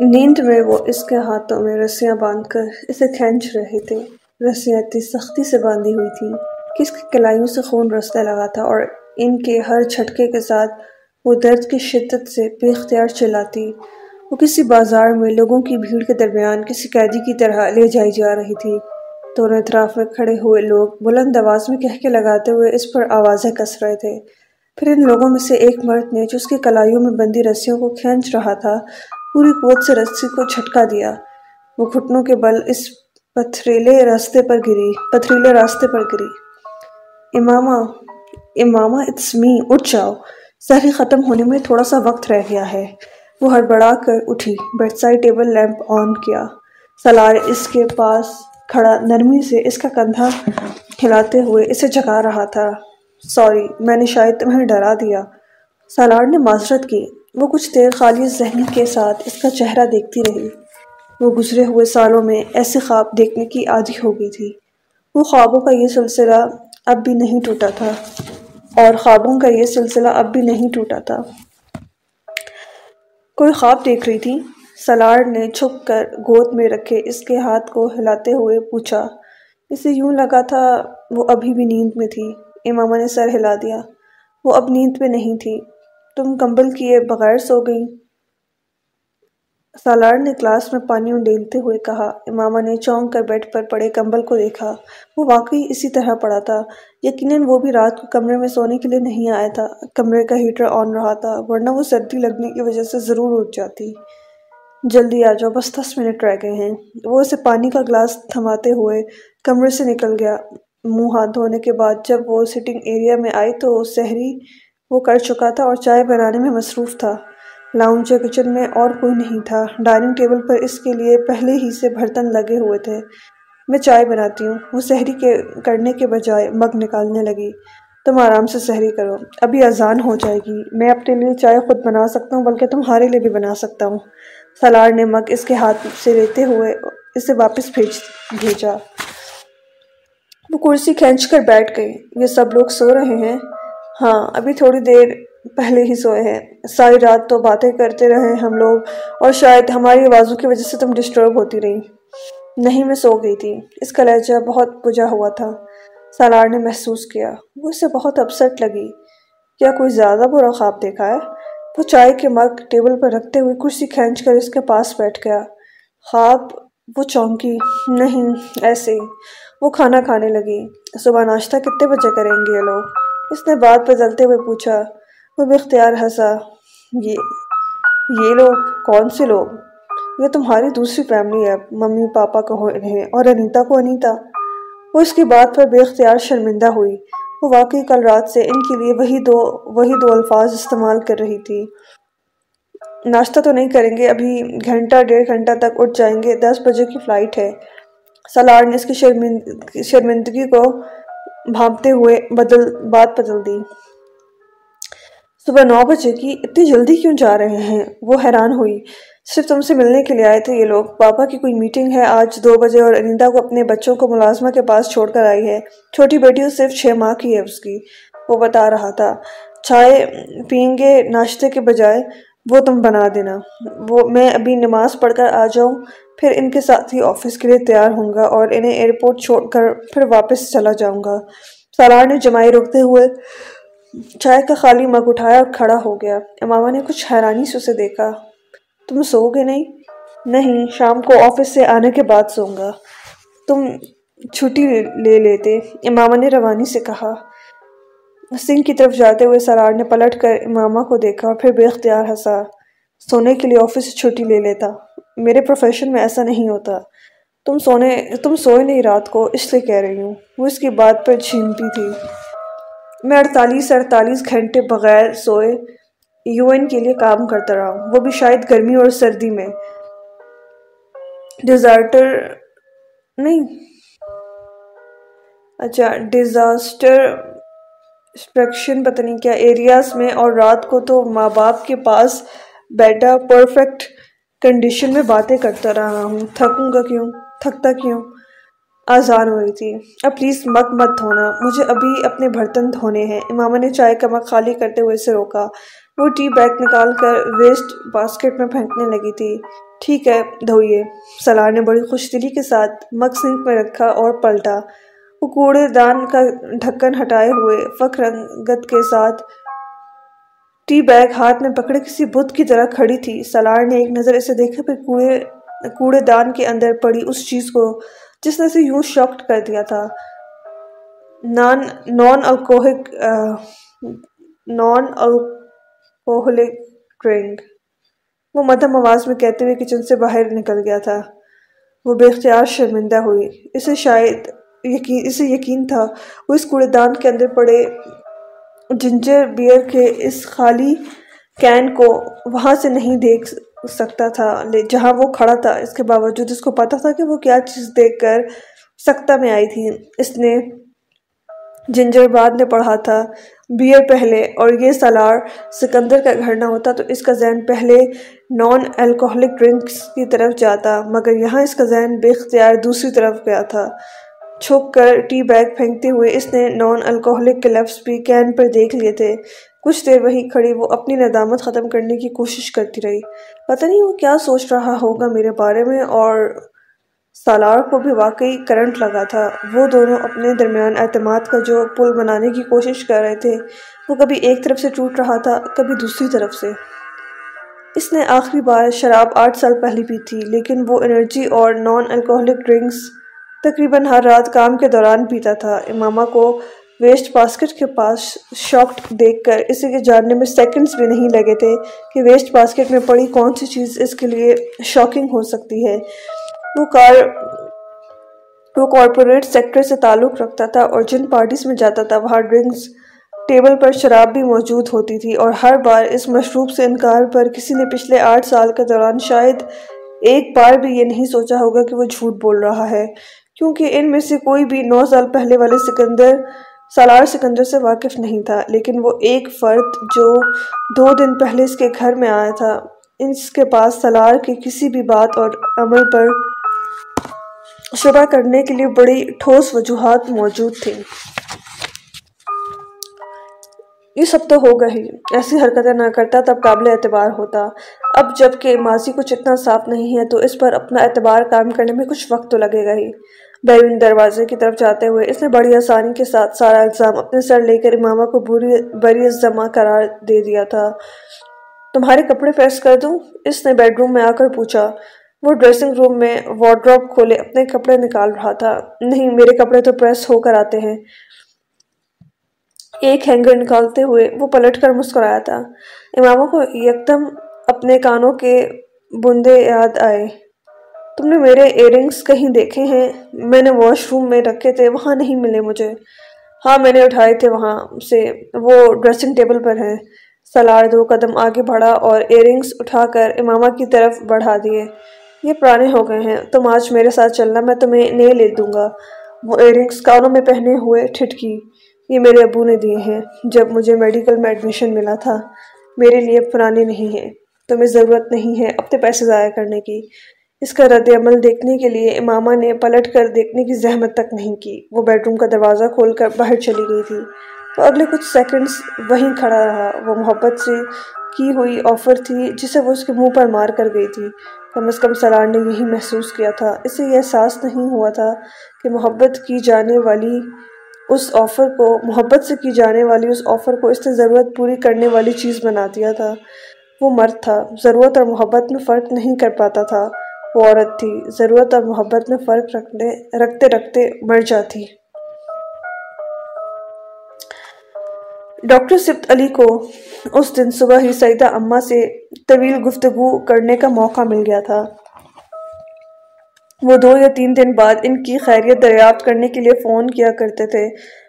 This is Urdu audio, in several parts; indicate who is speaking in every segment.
Speaker 1: نیند میں وہ اس کے ہاتھوں میں رسیاں باندھ کر اسے کھینچ رہے تھے۔ رسیاں اتنی سختی سے باندھی ہوئی تھی کہ اس کی کلائیوں سے خون رسنے لگا تھا اور ان کے ہر جھٹکے کے ساتھ وہ درد کی شدت سے بے اختیار چلاتی۔ وہ کسی بازار میں لوگوں کی بھیڑ کے درمیان کسی قیدی کی طرح لے جائی جا رہی تھی۔ دونوں اطراف میں کھڑے ہوئے لوگ بلند آواز میں کہہ کے لگاتے ہوئے اس پر آوازیں کس رہے تھے۔ پھر ان لوگوں میں سے ایک مرد نے جو اس کی کلائیوں میں بندی رسیوں کو کھینچ رہا تھا پوری قوت سے رسی کو جھٹکا دیا۔ وہ گھٹنوں کے بل اس پتھریلے راستے پر گری، پتھریلے راستے پر گری۔ امامہ امامہ اٹس می اٹھ جاؤ۔ سہری ختم ہونے میں تھوڑا سا وقت رہ گیا ہے۔ وہ ہڑبڑا کر اٹھی bed side table lamp on کیا۔ سلار اس کے پاس کھڑا، نرمی سے اس کا کندھا ہلاتے ہوئے اسے جگا رہا تھا۔ سوری، میں نے شاید تمہیں ڈرا دیا۔ سالار نے معذرت کی۔ وہ کچھ دیر خالی ذہنی کے ساتھ اس کا چہرہ دیکھتی رہی۔ وہ گزرے ہوئے سالوں میں ایسے خواب دیکھنے کی عادی ہو گئی تھی۔ وہ خوابوں کا یہ سلسلہ اب بھی نہیں ٹوٹا تھا اور خوابوں کا یہ سلسلہ اب بھی نہیں ٹوٹا تھا۔ کوئی خواب دیکھ رہی تھی؟ سلار نے چھپ کر گود میں رکھے اس کے ہاتھ کو ہلاتے ہوئے پوچھا، اسے یوں لگا تھا وہ ابھی بھی نیند میں تھی۔ امامہ نے سر ہلا دیا۔ وہ اب نیند میں نہیں تھی۔ تم کمبل کیے بغیر سو گئی۔ سالار نے کلاس میں پانی انڈیلتے ہوئے کہا، امامہ نے چونک کر بیڈ پر پڑے کمبل کو دیکھا۔ وہ واقعی اسی طرح پڑا تھا۔ یقیناً وہ بھی رات کو کمرے میں سونے کے لیے نہیں آیا تھا۔ کمرے کا ہیٹر آن رہا تھا، ورنہ وہ سردی لگنے کی وجہ سے ضرور اٹھ جاتی۔ جلدی آ جاؤ، بس دس منٹ رہ گئے ہیں۔ وہ اسے پانی کا گلاس تھماتے ہوئے کمرے سے نکل گیا۔ منہ ہاتھ دھونے کے بعد جب وہ سٹنگ ایریا میں آئی تو سحری وہ کر چکا تھا اور چائے بنانے میں مصروف تھا۔ لاؤنج کچن میں اور کوئی نہیں تھا۔ ڈائننگ ٹیبل پر اس کے لیے پہلے ہی سے برتن لگے ہوئے تھے۔ میں چائے بناتی ہوں۔ وہ سحری کے کرنے کے بجائے مگ نکالنے لگی۔ تم آرام سے سحری کرو۔ ابھی اذان ہو جائے گی۔ میں اپنے لیے چائے خود بنا سکتا ہوں، بلکہ تمہارے لیے بھی بنا سکتا ہوں۔ سلار نے مگ اس کے ہاتھ سے لیتے ہوئے اسے واپس بھیج بھیجا۔ وہ کرسی کھینچ کر بیٹھ گئی۔ یہ سب لوگ سو رہے ہیں۔ ہاں ابھی تھوڑی دیر پہلے ہی سوئے ہیں۔ ساری رات تو باتیں کرتے رہے ہم لوگ، اور شاید ہماری آوازوں کی وجہ سے تم ڈسٹرب ہوتی رہی۔ نہیں، میں سو گئی تھی۔ اس کا لہجہ بہت بجا ہوا تھا۔ سالار نے محسوس کیا۔ وہ اسے بہت اپسٹ لگی۔ کیا کوئی زیادہ برا خواب دیکھا ہے؟ وہ چائے کے مگ ٹیبل پر رکھتے ہوئے کرسی کھینچ کر اس کے پاس بیٹھ گیا۔ خواب؟ وہ چونکی۔ نہیں، ایسے وہ کھانا کھانے لگی۔ صبح ناشتہ کتنے بجے کریں گے یہ لوگ؟ اس نے بات بدلتے ہوئے پوچھا، وہ بھی اختیار ہنسا، یہ یہ لوگ کون سے لوگ؟ یہ تمہاری دوسری فیملی ہے، ممی، پاپا کہو انہیں، اور انیتا کو انیتا وہ اس کی بات پر بے اختیار شرمندہ ہوئی۔ وہ واقعی کل رات سے ان کے لیے وہی دو وہی دو الفاظ استعمال کر رہی تھی۔ ناشتہ تو نہیں کریں گے، ابھی گھنٹہ، ڈیڑھ گھنٹہ تک اٹھ جائیں گے۔ دس بجے کی فلائٹ ہے۔ سلار نے اس کی شرمندگی کو بھانپتے ہوئے بدل بات بدل دی۔ صبح نو بجے کی اتنی جلدی کیوں جا رہے ہیں؟ وہ حیران ہوئی۔ صرف تم سے ملنے کے لیے آئے تھے یہ لوگ۔ پاپا کی کوئی میٹنگ ہے آج دو بجے اور انیتا کو اپنے بچوں کو ملازمہ کے پاس چھوڑ کر آئی ہے۔ چھوٹی بیٹی صرف چھ ماہ کی ہے اس کی۔ وہ بتا رہا تھا۔ چائے پئیں گے ناشتے کے بجائے وہ تم بنا دینا۔ وہ میں ابھی نماز پڑھ کر آ جاؤں۔ پھر ان کے ساتھ ہی آفس کے لیے تیار ہوں گا اور انہیں ایئرپورٹ چھوڑ کر پھر واپس چلا جاؤں گا۔ سالار نے جمائی روکتے ہوئے چائے کا خالی مگ اٹھایا اور کھڑا ہو گیا۔ امامہ نے کچھ حیرانی سے اسے دیکھا۔ تم سو گے نہیں؟ نہیں، شام کو آفس سے آنے کے بعد سوؤں گا۔ تم چھٹی لے لیتے۔ امامہ نے روانی سے کہا۔ سنگھ کی طرف جاتے ہوئے سرار نے پلٹ کر امامہ کو دیکھا اور پھر بے اختیار ہنسا۔ سونے کے لیے آفس سے چھٹی لے لیتا۔ میرے پروفیشن میں ایسا نہیں ہوتا۔ تم سونے، تم سوئے نہیں رات کو، اس لیے کہہ رہی ہوں۔ وہ اس کی بات پر چھینتی تھی۔ میں اڑتالیس اڑتالیس گھنٹے بغیر سوئے، یو این کے لیے کام کرتا رہا۔ ہوں وہ بھی شاید گرمی اور سردی میں۔ ڈیزارٹر نہیں۔ اچھا ڈیزاسٹر اسپیکشن پتہ نہیں کیا۔ ایریاز میں اور رات کو تو ماں باپ کے پاس بیٹا پرفیکٹ کنڈیشن میں باتیں کرتا رہا ہوں، تھکوں گا کیوں؟ تھکتا کیوں؟ آزان ہو رہی تھی۔ اب پلیز مت مت دھونا۔ مجھے ابھی اپنے برتن دھونے ہیں۔ امامہ نے چائے کا مگ خالی کرتے ہوئے اسے روکا۔ وہ ٹی بیگ نکال کر ویسٹ باسکٹ میں پھینکنے لگی تھی۔ ٹھیک ہے، دھوئیے۔ سلار نے بڑی خوش دلی کے ساتھ مگ سنک میں رکھا اور پلٹا۔ وہ کوڑے دان کا ڈھکن ہٹائے ہوئے فخر رنگت کے ساتھ ٹی بیگ ہاتھ میں پکڑے کسی بدھ کی طرح کھڑی تھی۔ سلار نے ایک نظر اسے دیکھا، پھر کوڑے کوڑے دان کے اندر پڑی اس چیز کو جس نے اسے یوں شاکٹ کر دیا تھا۔ Non non alcoholic non alcoholic drink. وہ مدھم آواز میں کہتے ہوئے کچن سے باہر نکل گیا تھا۔ وہ بے اختیار شرمندہ ہوئی۔ اسے شاید یقین، اسے یقین تھا، وہ اس کوڑے دان کے اندر پڑے جنجر بیئر کے اس خالی کین کو وہاں سے نہیں دیکھ سکتا تھا جہاں وہ کھڑا تھا۔ اس کے باوجود اس کو پتا تھا کہ وہ کیا چیز دیکھ کر سکتا میں آئی تھی۔ اس نے جنجر بعد نے پڑھا تھا، بیئر پہلے۔ اور یہ سالار سکندر کا گھر نہ ہوتا تو اس کا ذہن پہلے نان الکوہلک ڈرنکس کی طرف جاتا، مگر یہاں اس کا ذہن بے اختیار دوسری طرف گیا تھا۔ چھک کر ٹی بیگ پھینکتے ہوئے اس نے نان الکوہلک کے لفظ بھی کین پر دیکھ لیے تھے۔ کچھ دیر وہی کھڑی وہ اپنی ندامت ختم کرنے کی کوشش کرتی رہی۔ پتہ نہیں وہ کیا سوچ رہا ہوگا میرے بارے میں اور سالار کو بھی واقعی کرنٹ لگا تھا۔ وہ دونوں اپنے درمیان اعتماد کا جو پل بنانے کی کوشش کر رہے تھے، وہ کبھی ایک طرف سے ٹوٹ رہا تھا، کبھی دوسری طرف سے۔ اس نے آخری بار شراب آٹھ سال پہلی پی تھی، لیکن وہ انرجی اور نان الکوہلک ڈرنکس تقریباً ہر رات کام کے دوران پیتا تھا۔ امامہ کو ویسٹ باسکٹ کے پاس شاکٹ دیکھ کر اسے کے جاننے میں سیکنڈز بھی نہیں لگے تھے کہ ویسٹ باسکٹ میں پڑی کون سی چیز اس کے لیے شاکنگ ہو سکتی ہے۔ وہ کار، وہ کارپوریٹ سیکٹر سے تعلق رکھتا تھا اور جن پارٹیز میں جاتا تھا، وہاں ڈرنکس ٹیبل پر شراب بھی موجود ہوتی تھی اور ہر بار اس مشروب سے انکار پر کسی نے پچھلے آٹھ سال کے دوران شاید ایک بار بھی یہ نہیں سوچا ہوگا کہ وہ جھوٹ بول رہا ہے۔ کیونکہ ان میں سے کوئی بھی نو سال پہلے والے سکندر، سالار سکندر سے واقف نہیں تھا، لیکن وہ ایک فرد جو دو دن پہلے اس کے گھر میں آیا تھا۔ اس کے پاس سالار کی کسی بھی بات اور عمل پر شبہ کرنے کے لیے بڑی ٹھوس وجوہات موجود تھیں۔ یہ سب تو ہوگا ہی ایسی حرکتیں نہ کرتا تب قابل اعتبار ہوتا۔ اب جبکہ ماضی کچھ اتنا صاف نہیں ہے تو اس پر اپنا اعتبار کام کرنے میں کچھ وقت تو لگے گا ہی۔ بیرون دروازے کی طرف جاتے ہوئے اس نے بڑی آسانی کے ساتھ سارا الزام اپنے سر لے کر امامہ کو بری بری جمع قرار دے دیا تھا۔ تمہارے کپڑے پریس کر دوں؟ اس نے بیڈ روم میں آ کر پوچھا۔ وہ ڈریسنگ روم میں وارڈروب کھولے اپنے کپڑے نکال رہا تھا۔ نہیں، میرے کپڑے تو پریس ہو کر آتے ہیں۔ ایک ہینگر نکالتے ہوئے وہ پلٹ کر مسکرایا تھا۔ امامہ کو یکدم اپنے کانوں کے بندے یاد آئے۔ تم نے میرے ایئرنگز کہیں دیکھے ہیں؟ میں نے واش روم میں رکھے تھے، وہاں نہیں ملے مجھے۔ ہاں میں نے اٹھائے تھے وہاں سے۔ وہ ڈریسنگ ٹیبل پر ہیں۔ سلار دو قدم آگے بڑھا اور ایئرنگز اٹھا کر امامہ کی طرف بڑھا دیے۔ یہ پرانے ہو گئے ہیں۔ تم آج میرے ساتھ چلنا، میں تمہیں نئے لے دوں گا۔ وہ ایئرنگز کانوں میں پہنے ہوئے ٹھٹکی۔ یہ میرے ابو نے دیے ہیں۔ جب مجھے میڈیکل میں ایڈمیشن ملا تھا، میرے لیے پرانے نہیں ہیں تمہیں ضرورت نہیں ہے اپنے پیسے ضائع کرنے کی۔ اس کا رد عمل دیکھنے کے لیے امامہ نے پلٹ کر دیکھنے کی زحمت تک نہیں کی۔ وہ بیڈ روم کا دروازہ کھول کر باہر چلی گئی تھی۔ وہ اگلے کچھ سیکنڈز وہیں کھڑا رہا۔ وہ محبت سے کی ہوئی آفر تھی جسے وہ اس کے منہ پر مار کر گئی تھی۔ کم از کم سلار نے یہی محسوس کیا تھا۔ اسے یہ احساس نہیں ہوا تھا کہ محبت کی جانے والی اس آفر کو محبت سے کی جانے والی اس آفر کو اس نے ضرورت پوری کرنے والی چیز بنا دیا تھا۔ وہ مرد تھا۔ ضرورت اور محبت میں فرق نہیں کر پاتا تھا۔ وہ عورت تھی۔ ضرورت اور محبت میں فرق رکھنے، رکھتے رکھتے مر جاتی۔ ڈاکٹر سبت علی کو اس دن صبح ہی سیدہ اماں سے طویل گفتگو کرنے کا موقع مل گیا تھا۔ وہ دو یا تین دن بعد ان کی خیریت دریافت کرنے کے لیے فون کیا کرتے تھے۔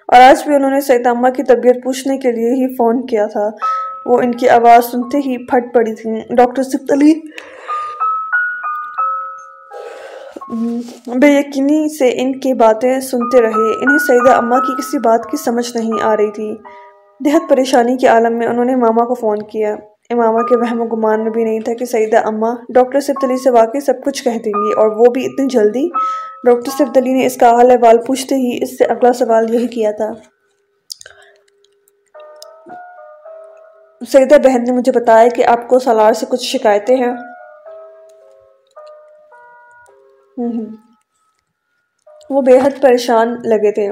Speaker 1: اور آج بھی انہوں نے سیدہ اماں کی طبیعت پوچھنے کے لیے ہی فون کیا تھا۔ وہ ان کی آواز سنتے ہی پھٹ پڑی تھی ڈاکٹر سبت علی بے یقینی سے ان کی باتیں سنتے رہے۔ انہیں سیدہ اماں کی کسی بات کی سمجھ نہیں آ رہی تھی۔ دہت پریشانی کے عالم میں انہوں نے ماما کو فون کیا۔ امامہ کے وہم و گمان میں بھی نہیں تھا کہ سیدہ اماں ڈاکٹر صفت علی سے واقعی سب کچھ کہہ دیں گی اور وہ بھی اتنی جلدی؟ ڈاکٹر صفت علی نے اس کا حال احوال پوچھتے ہی اس سے اگلا سوال یہی کیا تھا۔ سیدہ بہن نے مجھے بتایا کہ آپ کو سالار سے کچھ شکایتیں ہیں۔ وہ بے حد پریشان لگے تھے۔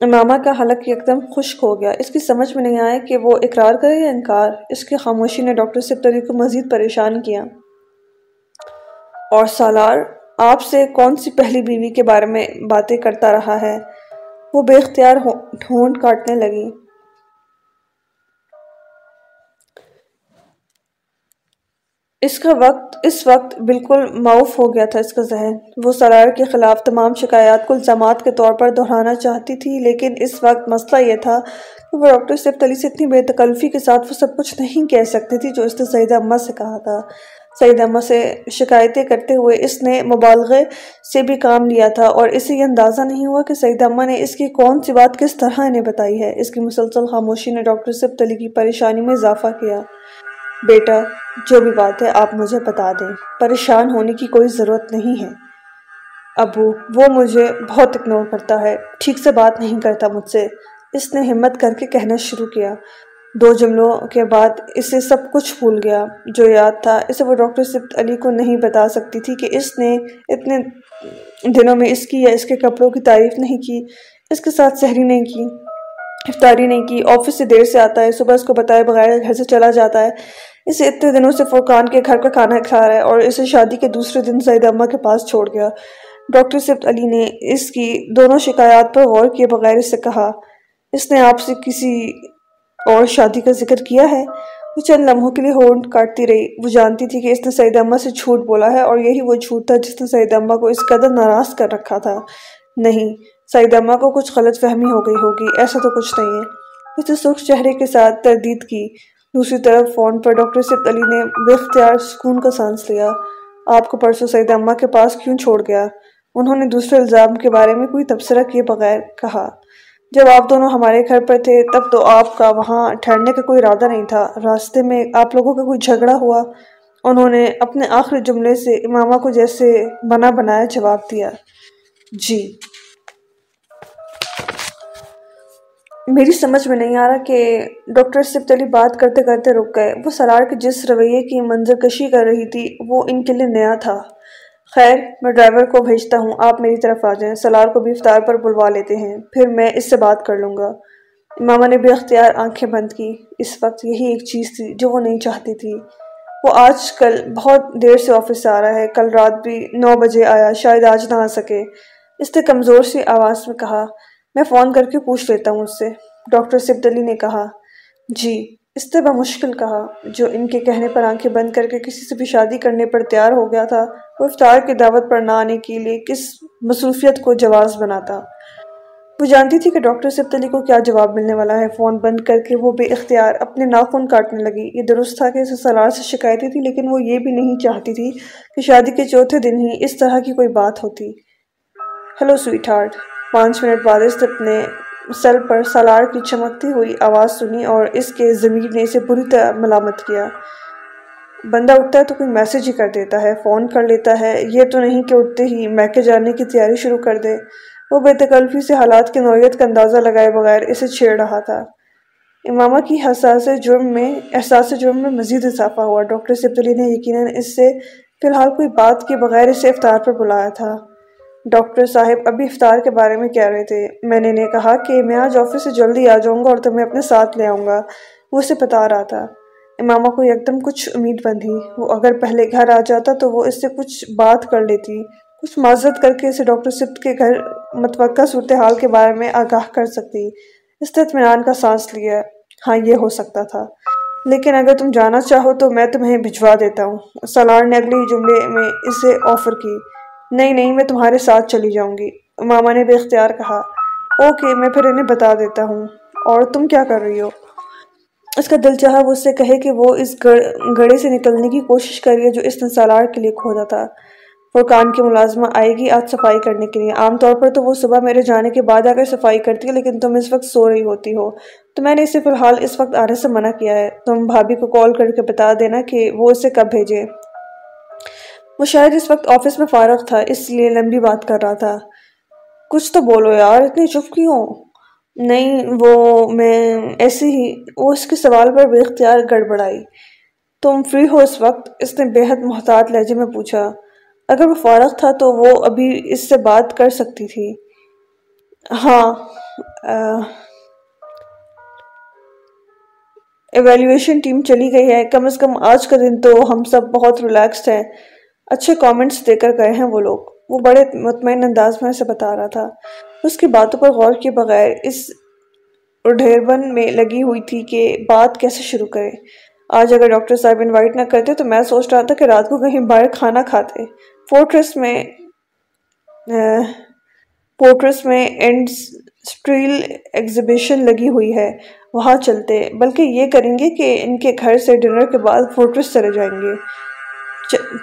Speaker 1: امامہ کا حلق یکدم خشک ہو گیا۔ اس کی سمجھ میں نہیں آیا کہ وہ اقرار کرے یا انکار۔ اس کی خاموشی نے ڈاکٹر سپتری کو مزید پریشان کیا۔ اور سالار، آپ سے کون سی پہلی بیوی کے بارے میں باتیں کرتا رہا ہے؟ وہ بے اختیار ڈھونڈ کاٹنے لگی۔ اس کا وقت، اس وقت بالکل معاف ہو گیا تھا اس کا ذہن۔ وہ سرار کے خلاف تمام شکایات کو الزامات کے طور پر دہرانا چاہتی تھی، لیکن اس وقت مسئلہ یہ تھا کہ وہ ڈاکٹر سیف علی سے اتنی بے تکلفی کے ساتھ وہ سب کچھ نہیں کہہ سکتی تھی جو اس نے سعید امہ سے کہا تھا۔ سعید امہ سے شکایتیں کرتے ہوئے اس نے مبالغے سے بھی کام لیا تھا اور اسے یہ اندازہ نہیں ہوا کہ سعید امہ نے اس کی کون سی بات کس طرح انہیں بتائی ہے۔ اس کی مسلسل خاموشی نے ڈاکٹر سیف علی کی پریشانی میں اضافہ کیا۔ بیٹا، جو بھی بات ہے آپ مجھے بتا دیں۔ پریشان ہونے کی کوئی ضرورت نہیں ہے۔ ابو، وہ مجھے بہت اگنور کرتا ہے۔ ٹھیک سے بات نہیں کرتا مجھ سے۔ اس نے ہمت کر کے کہنا شروع کیا۔ دو جملوں کے بعد اسے سب کچھ بھول گیا۔ جو یاد تھا، اسے وہ ڈاکٹر سبت علی کو نہیں بتا سکتی تھی کہ اس نے اتنے دنوں میں اس کی یا اس کے کپڑوں کی تعریف نہیں کی۔ اس کے ساتھ سحری نہیں کی۔ افطاری نہیں کی، آفس سے دیر سے آتا ہے، صبح اس کو بتائے بغیر گھر سے چلا جاتا ہے۔ اسے اتنے دنوں سے فرقان کے گھر کا کھانا کھا رہا ہے اور اسے شادی کے دوسرے دن سعید امہ کے پاس چھوڑ گیا۔ ڈاکٹر سبت علی نے اس کی دونوں شکایات پر غور کیے بغیر اس سے کہا، اس نے آپ سے کسی اور شادی کا ذکر کیا ہے؟ وہ چند لمحوں کے لیے ہونٹ کاٹتی رہی۔ وہ جانتی تھی کہ اس نے سعید امہ سے جھوٹ بولا ہے اور یہی وہ جھوٹ تھا جس نے سعید امہ کو اس قدر ناراض کر رکھا تھا۔ نہیں سعید امہ کو کچھ غلط فہمی ہو گئی ہوگی، ایسا تو کچھ نہیں ہے۔ اس نے سرخ چہرے کے ساتھ تردید کی۔ دوسری طرف فون پر ڈاکٹر سبت علی نے بے اختیار سکون کا سانس لیا۔ آپ کو پرسوں سعید امہ کے پاس کیوں چھوڑ گیا؟ انہوں نے دوسرے الزام کے بارے میں کوئی تبصرہ کیے بغیر کہا۔ جب آپ دونوں ہمارے گھر پر تھے، تب تو آپ کا وہاں ٹھہرنے کا کوئی ارادہ نہیں تھا۔ راستے میں آپ لوگوں کا کوئی جھگڑا ہوا؟ انہوں نے اپنے آخری جملے سے امامہ کو جیسے بنا بنایا جواب دیا۔ جی۔ میری سمجھ میں نہیں آ رہا کہ ڈاکٹر سبت علی بات کرتے کرتے رک گئے۔ وہ سرار کے جس رویے کی منظر کشی کر رہی تھی، وہ ان کے لیے نیا تھا۔ خیر، میں ڈرائیور کو بھیجتا ہوں، آپ میری طرف آ جائیں۔ سلار کو بھی افطار پر بلوا لیتے ہیں۔ پھر میں اس سے بات کر لوں گا۔ ماما نے بھی اختیار آنکھیں بند کی۔ اس وقت یہی ایک چیز تھی جو وہ نہیں چاہتی تھی۔ وہ آج کل بہت دیر سے آفس سے آ رہا ہے۔ کل رات بھی نو بجے آیا، شاید آج نہ آ سکے۔ اس نے کمزور سی آواز میں کہا میں فون کر کے پوچھ لیتا ہوں اس سے۔ ڈاکٹر سبدلی نے کہا جی اس نے بمشکل کہا، جو ان کے کہنے پر آنکھیں بند کر کے کسی سے بھی شادی کرنے پر تیار ہو گیا تھا، وہ افطار کی دعوت پر نہ آنے کے لیے کس مصروفیت کو جواز بناتا۔ وہ جانتی تھی کہ ڈاکٹر سبتلی کو کیا جواب ملنے والا ہے۔ فون بند کر کے وہ بے اختیار اپنے ناخن کاٹنے لگی۔ یہ درست تھا کہ اسے سلار سے شکایتی تھی لیکن وہ یہ بھی نہیں چاہتی تھی کہ شادی کے چوتھے دن ہی اس طرح کی کوئی بات ہوتی۔ ہلو سویٹ ہارٹ پانچ منٹ بعد اس اپنے سل پر سالار کی چمکتی ہوئی آواز سنی اور اس کے ضمیر نے اسے بری طرح ملامت کیا۔ بندہ اٹھتا ہے تو کوئی میسج ہی کر دیتا ہے، فون کر لیتا ہے۔ یہ تو نہیں کہ اٹھتے ہی میکے جانے کی تیاری شروع کر دے۔ وہ بے تکلفی سے حالات کی نوعیت کا اندازہ لگائے بغیر اسے چھیڑ رہا تھا۔ امامہ کی حساس جرم میں، احساس جرم میں مزید اضافہ ہوا۔ ڈاکٹر سبتلی نے یقیناً اس سے فی الحال کوئی بات کے بغیر اسے افطار پر بلایا تھا۔ ڈاکٹر صاحب ابھی افطار کے بارے میں کہہ رہے تھے۔ میں نے انہیں کہا کہ میں آج آفس سے جلدی آ جاؤں گا اور تمہیں اپنے ساتھ لے آؤں گا۔ وہ اسے بتا رہا تھا۔ امامہ کو یکدم کچھ امید بندھی۔ وہ اگر پہلے گھر آ جاتا تو وہ اس سے کچھ بات کر لیتی۔ کچھ معذرت کر کے اسے ڈاکٹر سبت کے گھر متوقع صورتحال کے بارے میں آگاہ کر سکتی۔ اس نے اطمینان کا سانس لیا۔ ہاں یہ ہو سکتا تھا۔ لیکن اگر تم جانا چاہو تو میں تمہیں بھجوا دیتا ہوں۔ سالار نے اگلی جملے میں اسے آفر کی۔ نہیں نہیں، میں تمہارے ساتھ چلی جاؤں گی۔ ماما نے بے اختیار کہا، اوکے، میں پھر انہیں بتا دیتا ہوں۔ اور تم کیا کر رہی ہو؟ اس کا دل چاہا وہ اس سے کہے کہ وہ اس گڑ گڑے سے نکلنے کی کوشش کر رہی ہے جو اس نے سالار کے لیے کھودا تھا۔ فرقان کی ملازمہ آئے گی آج صفائی کرنے کے لیے۔ عام طور پر تو وہ صبح میرے جانے کے بعد آ کر صفائی کرتی ہے، لیکن تم اس وقت سو رہی ہوتی ہو۔ تو میں نے اسے فی الحال اس وقت آنے سے منع کیا ہے۔ تم بھابھی کو کال کر کے بتا دینا کہ وہ اسے کب بھیجے۔ وہ شاید اس وقت آفس میں فارغ تھا، اس لیے لمبی بات کر رہا تھا۔ کچھ تو بولو یار، اتنی چپ کیوں؟ نہیں، وہ میں ایسے ہی، وہ اس کے سوال پر بے اختیار گڑبڑائی۔ تم فری ہو اس وقت؟ اس نے بے حد محتاط لہجے میں پوچھا۔ اگر وہ فارغ تھا تو وہ ابھی اس سے بات کر سکتی تھی۔ ہاں ایویلیویشن ٹیم چلی گئی ہے۔ کم از کم آج کا دن تو ہم سب بہت ریلیکسڈ ہیں۔ اچھے کامنٹس دے کر گئے ہیں وہ لوگ۔ وہ بڑے مطمئن انداز میں سے بتا رہا تھا۔ اس کی باتوں پر غور کے بغیر اس اڈھیربن میں لگی ہوئی تھی کہ بات کیسے شروع کرے۔ آج اگر ڈاکٹر صاحب انوائٹ نہ کرتے تو میں سوچ رہا تھا کہ رات کو کہیں باہر کھانا کھاتے۔ فورٹریس میں پورٹریس میں سٹریل ایگزیبیشن لگی ہوئی ہے۔ وہاں چلتے۔ بلکہ یہ کریں گے کہ ان کے گھر سے ڈنر کے بعد فورٹریس چلے جائیں گے۔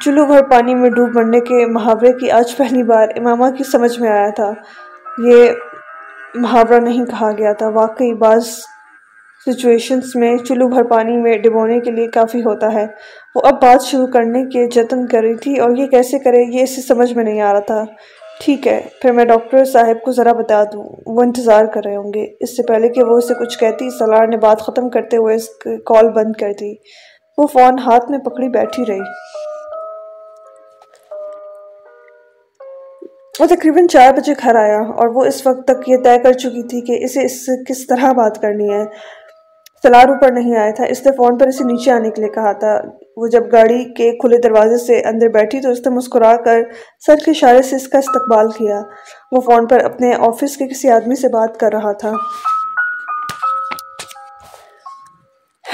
Speaker 1: چلو بھر پانی میں ڈوب مرنے کے محاورے کی آج پہلی بار امامہ کی سمجھ میں آیا تھا۔ یہ محاورہ نہیں کہا گیا تھا۔ واقعی بعض سچویشنز میں چلو بھر پانی میں ڈبونے کے لیے کافی ہوتا ہے۔ وہ اب بات شروع کرنے کے جتن کر رہی تھی اور یہ کیسے کرے یہ اسے سمجھ میں نہیں آ رہا تھا۔ ٹھیک ہے، پھر میں ڈاکٹر صاحب کو ذرا بتا دوں۔ وہ انتظار کر رہے ہوں گے۔ اس سے پہلے کہ وہ اسے کچھ کہتی، سلار نے بات ختم کرتے ہوئے اس کال بند کر دی۔ وہ فون ہاتھ میں پکڑی بیٹھی رہی۔ وہ تقریباً چار بجے گھر آیا اور وہ اس وقت تک یہ طے کر چکی تھی کہ اسے اس سے کس طرح بات کرنی ہے۔ سلار اوپر نہیں آیا تھا، اس نے فون پر اسے نیچے آنے کے لیے کہا تھا۔ وہ جب گاڑی کے کھلے دروازے سے اندر بیٹھی تو اس نے مسکرا کر سر کے اشارے سے اس کا استقبال کیا۔ وہ فون پر اپنے آفس کے کسی آدمی سے بات کر رہا تھا۔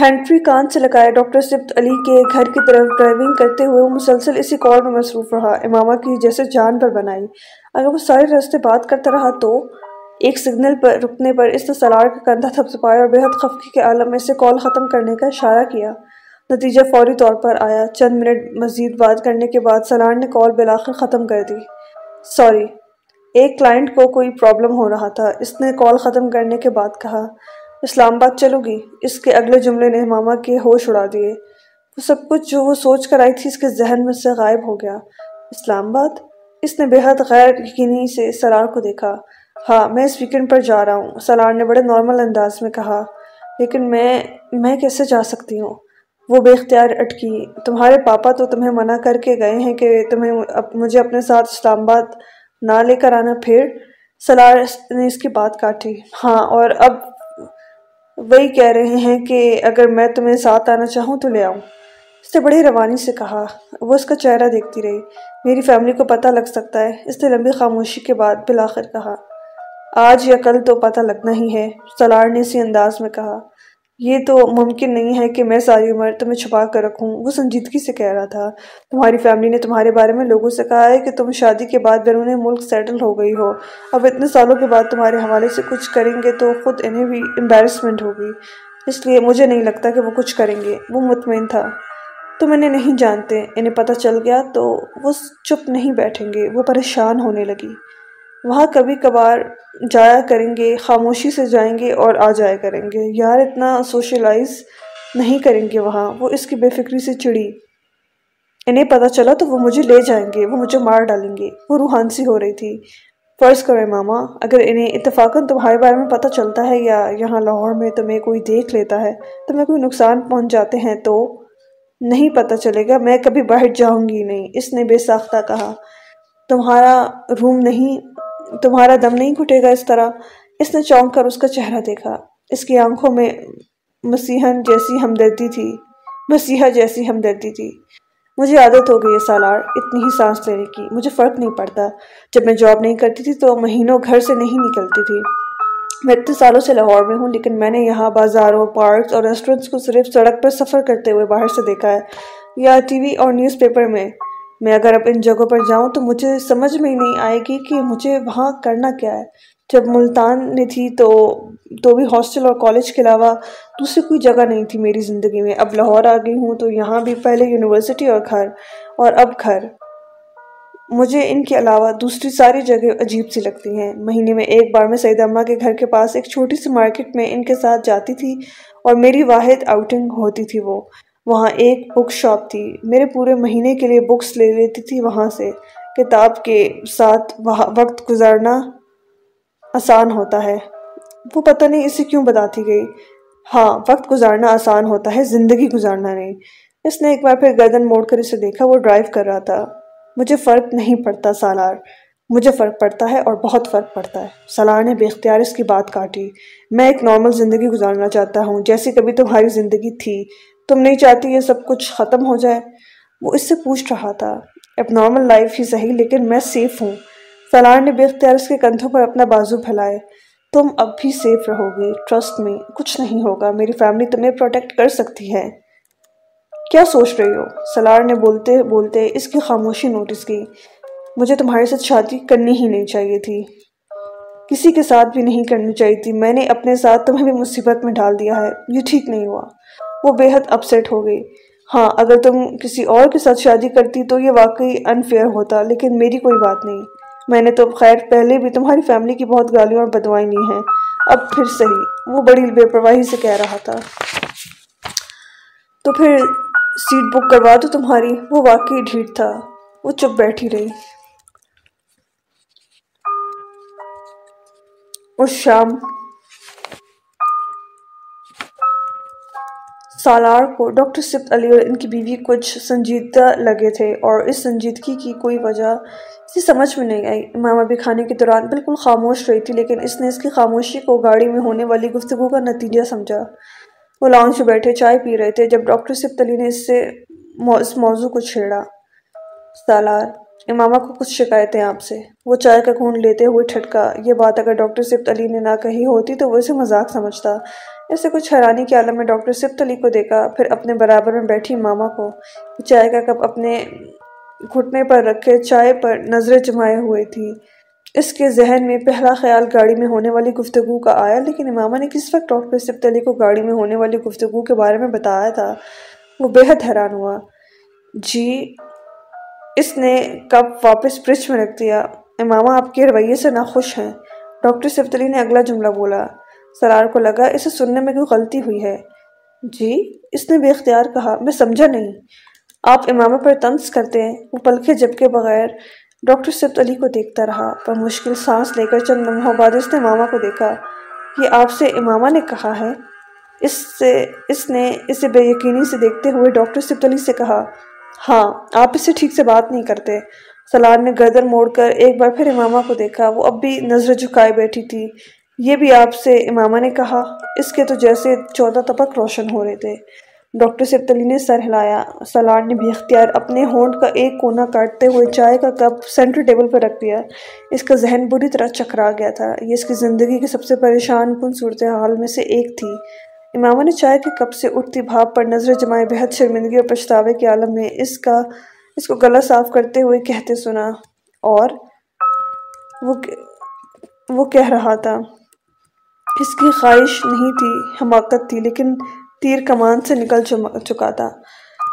Speaker 1: ہینڈ کان سے لگایا ڈاکٹر سبت علی کے گھر کی طرف ڈرائیونگ کرتے ہوئے وہ مسلسل اسی کال میں مصروف رہا، امامہ کی جیسے جان پر بنائی۔ اگر وہ سارے راستے بات کرتا رہا تو ایک سگنل پر رکنے پر اس نے سلار کا کندھا تھپ سپایا اور بہت خفقی کے عالم میں سے کال ختم کرنے کا اشارہ کیا۔ نتیجہ فوری طور پر آیا۔ چند منٹ مزید بات کرنے کے بعد سلار نے کال بلاخر ختم کر دی۔ سوری، ایک کلائنٹ کو کوئی پرابلم ہو رہا تھا۔ اس نے کال ختم کرنے کے بعد کہا اسلام آباد چلو گی۔ اس کے اگلے جملے نے ماما کے ہوش اڑا دیے۔ وہ سب کچھ جو وہ سوچ کر آئی تھی اس کے ذہن میں سے غائب ہو گیا۔ اسلام آباد؟ اس نے بے حد غیر یقینی سے سلار کو دیکھا۔ ہاں میں اس ویکنڈ پر جا رہا ہوں۔ سلار نے بڑے نارمل انداز میں کہا، لیکن میں میں کیسے جا سکتی ہوں؟ وہ بے اختیار اٹکی۔ تمہارے پاپا تو تمہیں منع کر کے گئے ہیں کہ تمہیں مجھے اپنے ساتھ اسلام آباد نہ لے کر آنا پھر۔ سلار نے اس کی بات کاٹی۔ ہاں اور اب وہی کہہ رہے ہیں کہ اگر میں تمہیں ساتھ آنا چاہوں تو لے آؤں۔ اس نے بڑی روانی سے کہا۔ وہ اس کا چہرہ دیکھتی رہی۔ میری فیملی کو پتہ لگ سکتا ہے۔ اس نے لمبی خاموشی کے بعد بلاخر کہا۔ آج یا کل تو پتہ لگنا ہی ہے سلار نے اسی انداز میں کہا۔ یہ تو ممکن نہیں ہے کہ میں ساری عمر تمہیں چھپا کر رکھوں۔ وہ سنجیدگی سے کہہ رہا تھا۔ تمہاری فیملی نے تمہارے بارے میں لوگوں سے کہا ہے کہ تم شادی کے بعد بیرون ملک سیٹل ہو گئی ہو۔ اب اتنے سالوں کے بعد تمہارے حوالے سے کچھ کریں گے تو خود انہیں بھی امبیرسمنٹ ہوگی۔ اس لیے مجھے نہیں لگتا کہ وہ کچھ کریں گے۔ وہ مطمئن تھا۔ تم انہیں نہیں جانتے، انہیں پتہ چل گیا تو وہ چپ نہیں بیٹھیں گے۔ وہ پریشان ہونے لگی۔ وہاں کبھی کبھار جایا کریں گے، خاموشی سے جائیں گے اور آ جایا کریں گے۔ یار، اتنا سوشلائز نہیں کریں گے وہاں۔ وہ اس کی بے فکری سے چڑی انہیں پتہ چلا تو وہ مجھے لے جائیں گے، وہ مجھے مار ڈالیں گے۔ وہ روحانسی ہو رہی تھی۔ فرض کرے ماما، اگر انہیں اتفاقاً تمہارے بارے میں پتہ چلتا ہے یا یہاں لاہور میں تمہیں کوئی دیکھ لیتا ہے تمہیں کوئی نقصان پہنچ جاتے ہیں تو نہیں پتہ چلے گا۔ میں کبھی باہر جاؤں گی نہیں۔ اس نے بے ساختہ کہا، تمہارا روم نہیں تمہارا دم نہیں گھٹے گا اس طرح۔ اس نے چونک کر اس کا چہرہ دیکھا۔ اس کی آنکھوں میں مسیحن جیسی ہمدردی تھی۔ مسیحا جیسی ہمدردی تھی۔ مجھے عادت ہو گئی ہے سالار، اتنی ہی سانس لینے کی۔ مجھے فرق نہیں پڑتا۔ جب میں جاب نہیں کرتی تھی تو مہینوں گھر سے نہیں نکلتی تھی۔ میں اتنے سالوں سے لاہور میں ہوں، لیکن میں نے یہاں بازاروں، پارکس اور ریسٹورنٹس کو صرف سڑک پر سفر کرتے ہوئے باہر سے دیکھا ہے۔ یا ٹی وی اور نیوز پیپر میں۔ میں اگر اب ان جگہوں پر جاؤں تو مجھے سمجھ میں ہی نہیں آئے گی کہ مجھے وہاں کرنا کیا ہے۔ جب ملتان میں تھی تو تو بھی ہاسٹل اور کالج کے علاوہ دوسری کوئی جگہ نہیں تھی میری زندگی میں۔ اب لاہور آ گئی ہوں تو یہاں بھی پہلے یونیورسٹی اور گھر، اور اب گھر۔ مجھے ان کے علاوہ دوسری ساری جگہ عجیب سی لگتی ہیں۔ مہینے میں ایک بار میں سعید اماں کے گھر کے پاس ایک چھوٹی سی مارکیٹ میں ان کے ساتھ جاتی تھی اور میری واحد آؤٹنگ ہوتی تھی وہ۔ وہاں ایک بک شاپ تھی۔ میرے پورے مہینے کے لیے بکس لے لیتی تھی وہاں سے۔ کتاب کے ساتھ وقت گزارنا آسان ہوتا ہے۔ وہ پتہ نہیں اسے کیوں بتاتی گئی۔ ہاں وقت گزارنا آسان ہوتا ہے، زندگی گزارنا نہیں۔ اس نے ایک بار پھر گردن موڑ کر اسے دیکھا۔ وہ ڈرائیو کر رہا تھا۔ مجھے فرق نہیں پڑتا، سالار۔ مجھے فرق پڑتا ہے اور بہت فرق پڑتا ہے۔ سالار نے بے اختیار اس کی بات کاٹی۔ میں ایک نارمل زندگی گزارنا چاہتا ہوں جیسی کبھی تمہاری زندگی تھی۔ تم نہیں چاہتی یہ سب کچھ ختم ہو جائے؟ وہ اس سے پوچھ رہا تھا۔ اب نارمل لائف ہی صحیح، لیکن میں سیف ہوں۔ سالار نے بے اختیار اس کے کندھوں پر اپنا بازو پھیلائے۔ تم اب بھی سیف رہو گی ٹرسٹ میں کچھ نہیں ہوگا۔ میری فیملی تمہیں پروٹیکٹ کر سکتی ہے۔ کیا سوچ رہی ہو؟ سلار نے بولتے بولتے اس کی خاموشی نوٹس کی۔ مجھے تمہارے ساتھ شادی کرنی ہی نہیں چاہیے تھی۔ کسی کے ساتھ بھی نہیں کرنی چاہیے تھی۔ میں نے اپنے ساتھ تمہیں بھی مصیبت میں ڈال دیا ہے۔ یہ ٹھیک نہیں ہوا۔ وہ بے حد اپسیٹ ہو گئی۔ ہاں اگر تم کسی اور کے ساتھ شادی کرتی تو یہ واقعی انفیئر ہوتا، لیکن میری کوئی بات نہیں۔ میں نے تو خیر پہلے بھی تمہاری فیملی کی بہت گالیوں اور بدوائیں لی ہیں۔ اب پھر صحیح، وہ بڑی بے پرواہی سے کہہ رہا تھا۔ تو پھر سیٹ بک کروا دو تمہاری، وہ واقعی ڈھیٹ تھا۔ وہ چپ بیٹھی رہی۔ اس شام سالار کو ڈاکٹر سبت علی اور ان کی بیوی کچھ سنجیدہ لگے تھے اور اس سنجیدگی کی کوئی وجہ اسے سمجھ میں نہیں آئی۔ امام ابھی کھانے کے دوران بالکل خاموش رہی تھی، لیکن اس نے اس کی خاموشی کو گاڑی میں ہونے والی گفتگو کا نتیجہ سمجھا۔ وہ لانچ میں بیٹھے چائے پی رہے تھے، جب ڈاکٹر سبت علی نے اس سے اس موضوع کو چھیڑا۔ سالار، امامہ کو کچھ شکایتیں آپ سے۔ وہ چائے کا گھونڈ لیتے ہوئے ٹھٹکا۔ یہ بات اگر ڈاکٹر سبت علی نے نہ کہی ہوتی تو وہ اسے مذاق سمجھتا۔ اسے کچھ حیرانی کے عالم میں ڈاکٹر سبت علی کو دیکھا، پھر اپنے برابر میں بیٹھی ماما کو۔ چائے کا کپ اپنے گھٹنے پر رکھے، چائے پر نظریں جمائے ہوئے تھی اس کے ذہن میں پہلا خیال گاڑی میں ہونے والی گفتگو کا آیا، لیکن امامہ نے کس وقت ڈاکٹر سبت علی کو گاڑی میں ہونے والی گفتگو کے بارے میں بتایا تھا؟ وہ بے حد حیران ہوا۔ جی اس نے کپ واپس فرج میں رکھ دیا۔ امامہ آپ کے رویے سے ناخوش ہیں۔ ڈاکٹر سبت علی نے اگلا جملہ بولا۔ سرار کو لگا، اسے سننے میں کوئی غلطی ہوئی ہے؟ جی اس نے بے اختیار کہا، میں سمجھا نہیں۔ آپ امامہ پر تنس کرتے ہیں، وہ پلکھے جب کے بغیر ڈاکٹر سبت علی کو دیکھتا رہا، پر مشکل سانس لے کر چند لمحوں بعد اس نے امامہ کو دیکھا۔ یہ آپ سے امامہ نے کہا ہے؟ اس سے، اس نے اسے بے یقینی سے دیکھتے ہوئے ڈاکٹر سبت علی سے کہا ہاں آپ اس سے ٹھیک سے بات نہیں کرتے۔ سلار نے گردن موڑ کر ایک بار پھر امامہ کو دیکھا، وہ اب بھی نظر جھکائے بیٹھی تھی۔ یہ بھی آپ سے امامہ نے کہا۔ اس کے تو جیسے چودہ طبق روشن ہو رہے تھے۔ ڈاکٹر سبتلی نے سر ہلایا۔ سلار نے بھی اختیار اپنے ہونٹ کا ایک کونا کاٹتے ہوئے چائے کا کپ سینٹر ٹیبل پر رکھ دیا۔ اس کا ذہن بری طرح چکرا گیا تھا۔ یہ اس کی زندگی کی سب سے پریشان کن صورتحال میں سے ایک تھی۔ امامہ نے چائے کے کپ سے اٹھتی بھاپ پر نظر جمائے بہت شرمندگی اور پچھتاوے کے عالم میں اس کا، اس کو گلا صاف کرتے ہوئے کہتے سنا۔ اور وہ وہ کہہ رہا تھا۔ اس کی خواہش نہیں تھی، حماقت تھی، لیکن تیر کمان سے نکل چکا تھا۔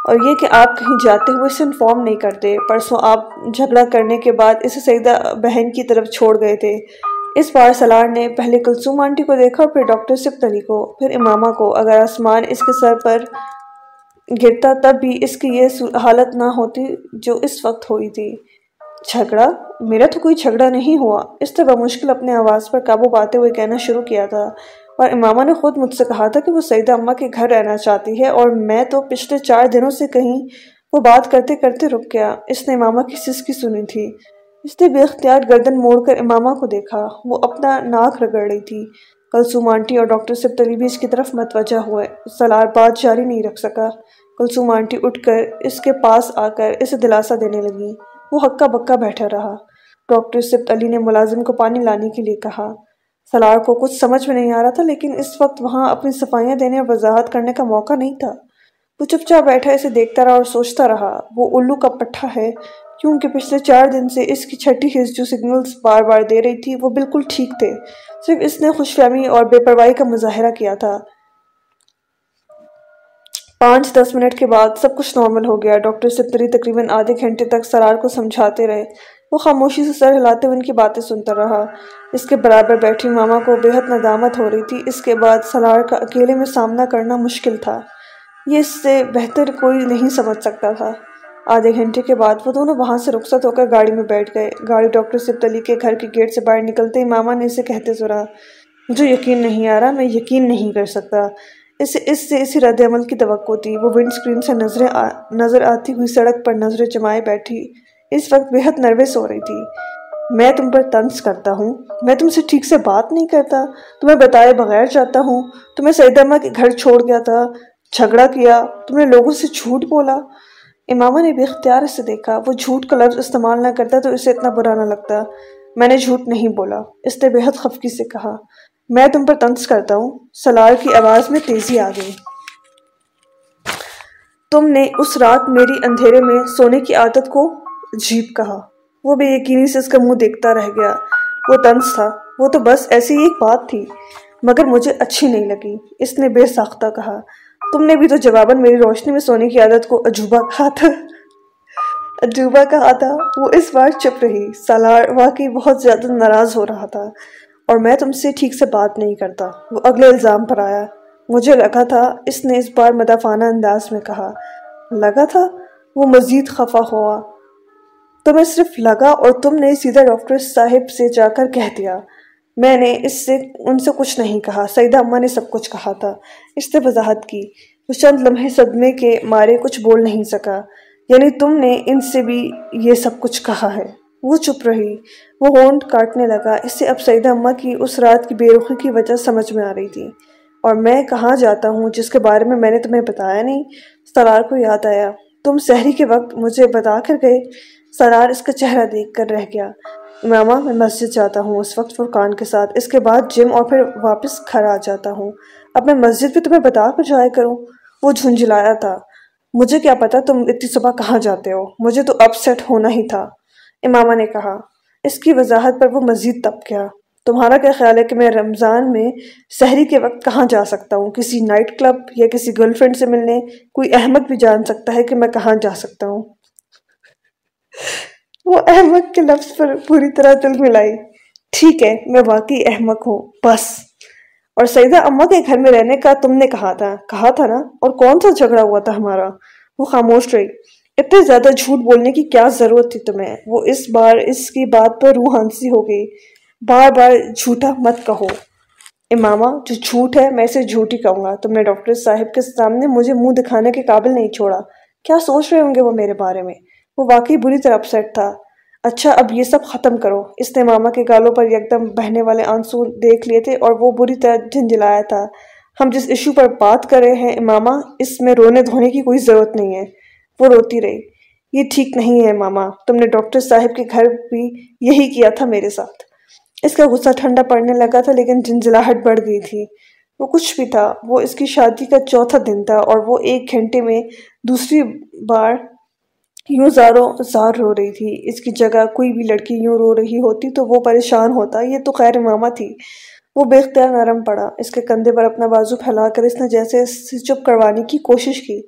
Speaker 1: اور یہ کہ آپ کہیں جاتے ہوئے اسے انفارم نہیں کرتے۔ پرسوں آپ جھگڑا کرنے کے بعد اسے سیدہ بہن کی طرف چھوڑ گئے تھے۔ اس بار سلار نے پہلے کلثوم آنٹی کو دیکھا اور پھر ڈاکٹر سبت علی کو، پھر امامہ کو۔ اگر آسمان اس کے سر پر گرتا، تب بھی اس کی یہ حالت نہ ہوتی جو اس وقت ہوئی تھی۔ جھگڑا؟ میرا تو کوئی جھگڑا نہیں ہوا۔ اس طرح مشکل اپنے آواز پر قابو پاتے ہوئے کہنا شروع کیا تھا۔ اور امامہ نے خود مجھ سے کہا تھا کہ وہ سعیدہ اماں کے گھر رہنا چاہتی ہے اور میں تو پچھلے چار دنوں سے کہیں وہ بات کرتے کرتے رک گیا۔ اس نے امامہ کی سسکی سنی تھی۔ اس نے بے اختیار گردن موڑ کر امامہ کو دیکھا۔ وہ اپنا ناک رگڑ رہی تھی۔ کلثوم آنٹی اور ڈاکٹر سب بھی اس کی طرف متوجہ ہوئے۔ سلار بات جاری نہیں رکھ سکا۔ کلثوم آنٹی اٹھ کر اس کے پاس آ کر اسے دلاسا دینے لگی۔ وہ ہکا بکا بیٹھا رہا۔ ڈاکٹر سبت علی نے ملازم کو پانی لانے کے لیے کہا۔ سلار کو کچھ سمجھ میں نہیں آ رہا تھا، لیکن اس وقت وہاں اپنی صفائیاں دینے اور وضاحت کرنے کا موقع نہیں تھا۔ وہ چپ چاپ بیٹھا، اسے دیکھتا رہا اور سوچتا رہا، وہ الو کا پٹھا ہے، کیونکہ پچھلے چار دن سے اس کی چھٹی حص جو سگنلز بار بار دے رہی تھی، وہ بالکل ٹھیک تھے۔ صرف اس نے خوش فہمی اور بے پرواہی کا مظاہرہ کیا تھا۔ پانچ دس منٹ کے بعد سب کچھ نارمل ہو گیا۔ ڈاکٹر ستری تقریباً آدھے گھنٹے تک سرار کو سمجھاتے رہے۔ وہ خاموشی سے سر ہلاتے ہوئے ان کی باتیں سنتا رہا۔ اس کے برابر بیٹھی ماما کو بہت ندامت ہو رہی تھی۔ اس کے بعد سلار کا اکیلے میں سامنا کرنا مشکل تھا۔ یہ اس سے بہتر کوئی نہیں سمجھ سکتا تھا۔ آدھے گھنٹے کے بعد وہ دونوں وہاں سے رخصت ہو کر گاڑی میں بیٹھ گئے۔ گاڑی ڈاکٹر سبت علی کے گھر کے گیٹ سے باہر نکلتے ہی ماما نے اسے کہتے سنا، مجھے یقین نہیں آ رہا، میں یقین نہیں کر سکتا۔ اسے اس سے اسی رد عمل کی توقع تھی۔ وہ ونڈ سکرین سے نظریں نظر آتی ہوئی سڑک پر نظریں جمائے بیٹھی۔ اس وقت بے حد نروس ہو رہی تھی۔ میں تم پر تنس کرتا ہوں۔ میں تم سے ٹھیک سے بات نہیں کرتا۔ تمہیں بتائے بغیر جاتا ہوں۔ تمہیں سیدہ کے گھر چھوڑ گیا تھا، جھگڑا کیا۔ تم نے لوگوں سے جھوٹ بولا۔ امامہ نے بھی اختیار سے دیکھا، وہ جھوٹ کا لفظ استعمال نہ کرتا تو اسے اتنا برا نہ لگتا۔ میں نے جھوٹ نہیں بولا۔ اس نے بے حد خفکی سے کہا۔ میں تم پر تنس کرتا ہوں۔ سلار کی آواز میں تیزی آ گئی۔ تم نے اس رات میری اندھیرے میں سونے کی عادت کو جیب کہا۔ وہ بے یقینی سے اس کا منہ دیکھتا رہ گیا۔ وہ تنس تھا۔ وہ تو بس ایسی ہی ایک بات تھی، مگر مجھے اچھی نہیں لگی۔ اس نے بے ساختہ کہا، تم نے بھی تو جواباً میری روشنی میں سونے کی عادت کو عجوبہ کہا تھا۔ عجوبہ کہا تھا۔ وہ اس بار چپ رہی۔ سالار واقعی بہت زیادہ ناراض ہو رہا تھا۔ اور میں تم سے ٹھیک سے بات نہیں کرتا۔ وہ اگلے الزام پر آیا۔ مجھے لگا تھا اس نے اس بار مدافعانہ انداز میں کہا۔ لگا تھا؟ وہ مزید خفا ہوا۔ تمہیں صرف لگا اور تم نے سیدھا ڈاکٹر صاحب سے جا کر کہہ دیا۔ میں نے اس سے، ان سے کچھ نہیں کہا۔ سیدہ اماں نے سب کچھ کہا تھا۔ اس نے وضاحت کی۔ وہ چند لمحے صدمے کے مارے کچھ بول نہیں سکا۔ یعنی تم نے ان سے بھی یہ سب کچھ کہا ہے۔ وہ چپ رہی۔ وہ ہونٹ کاٹنے لگا۔ اس سے اب سیدہ اماں کی اس رات کی بے رخی کی وجہ سمجھ میں آ رہی تھی۔ اور میں کہاں جاتا ہوں جس کے بارے میں میں نے تمہیں بتایا نہیں؟ سرار کو یاد آیا۔ تم سحری کے وقت مجھے بتا کر گئے۔ سرار اس کا چہرہ دیکھ کر رہ گیا۔ امامہ میں مسجد جاتا ہوں اس وقت فرقان کے ساتھ۔ اس کے بعد جم اور پھر واپس گھر آ جاتا ہوں۔ اب میں مسجد بھی تمہیں بتا کر جایا کروں۔ وہ جھنجھلایا تھا۔ مجھے کیا پتا تم اتنی صبح کہاں جاتے ہو؟ مجھے تو اپ سیٹ ہونا ہی تھا۔ امامہ نے کہا، اس کی وضاحت پر وہ مزید تب کیا تمہارا کیا خیال ہے کہ میں رمضان میں سحری کے وقت کہاں جا سکتا ہوں؟ کسی نائٹ کلب یا کسی گرل فرینڈ سے ملنے؟ کوئی احمد بھی جان سکتا ہے کہ میں کہاں جا سکتا ہوں؟ وہ احمد کے لفظ پر پوری طرح دل ملائی۔ ٹھیک ہے، میں واقعی احمد ہوں، بس۔ اور سیدہ اماں کے گھر میں رہنے کا تم نے کہا تھا کہا تھا نا؟ اور کون سا جھگڑا ہوا تھا ہمارا؟ وہ خاموش رہی۔ اتنے زیادہ جھوٹ بولنے کی کیا ضرورت تھی تمہیں؟ وہ اس بار اس کی بات پر روح ہنسی ہو گئی۔ بار بار جھوٹا مت کہو۔ امامہ، جو جھوٹ ہے، میں اسے جھوٹ ہی کہوں گا۔ تم نے ڈاکٹر صاحب کے سامنے مجھے منہ دکھانے کے قابل نہیں چھوڑا۔ کیا سوچ رہے ہوں گے وہ میرے بارے میں؟ وہ واقعی بری طرح اپسیٹ تھا۔ اچھا اب یہ سب ختم کرو۔ اس نے ماما کے گالوں پر یکدم بہنے والے آنسو دیکھ لیے تھے اور وہ بری طرح جھنجھلایا تھا۔ ہم جس ایشو پر بات کر رہے ہیں ماما اس میں رونے دھونے کی کوئی ضرورت نہیں ہے۔ وہ روتی رہی۔ یہ ٹھیک نہیں ہے ماما، تم نے ڈاکٹر صاحب کے گھر بھی یہی کیا تھا میرے ساتھ۔ اس کا غصہ ٹھنڈا پڑنے لگا تھا لیکن جنجلاہٹ بڑھ گئی تھی۔ وہ کچھ بھی تھا، وہ اس کی شادی کا چوتھا دن تھا اور وہ ایک گھنٹے میں دوسری بار یوں زاروں زار رو رہی تھی۔ اس کی جگہ کوئی بھی لڑکی یوں رو رہی ہوتی تو وہ پریشان ہوتا۔ یہ تو خیر امامہ تھی۔ وہ بے اختیار نرم پڑا۔ اس کے کندھے پر اپنا بازو پھیلا کر اس نے جیسے چپ کروانے کی کوشش کی۔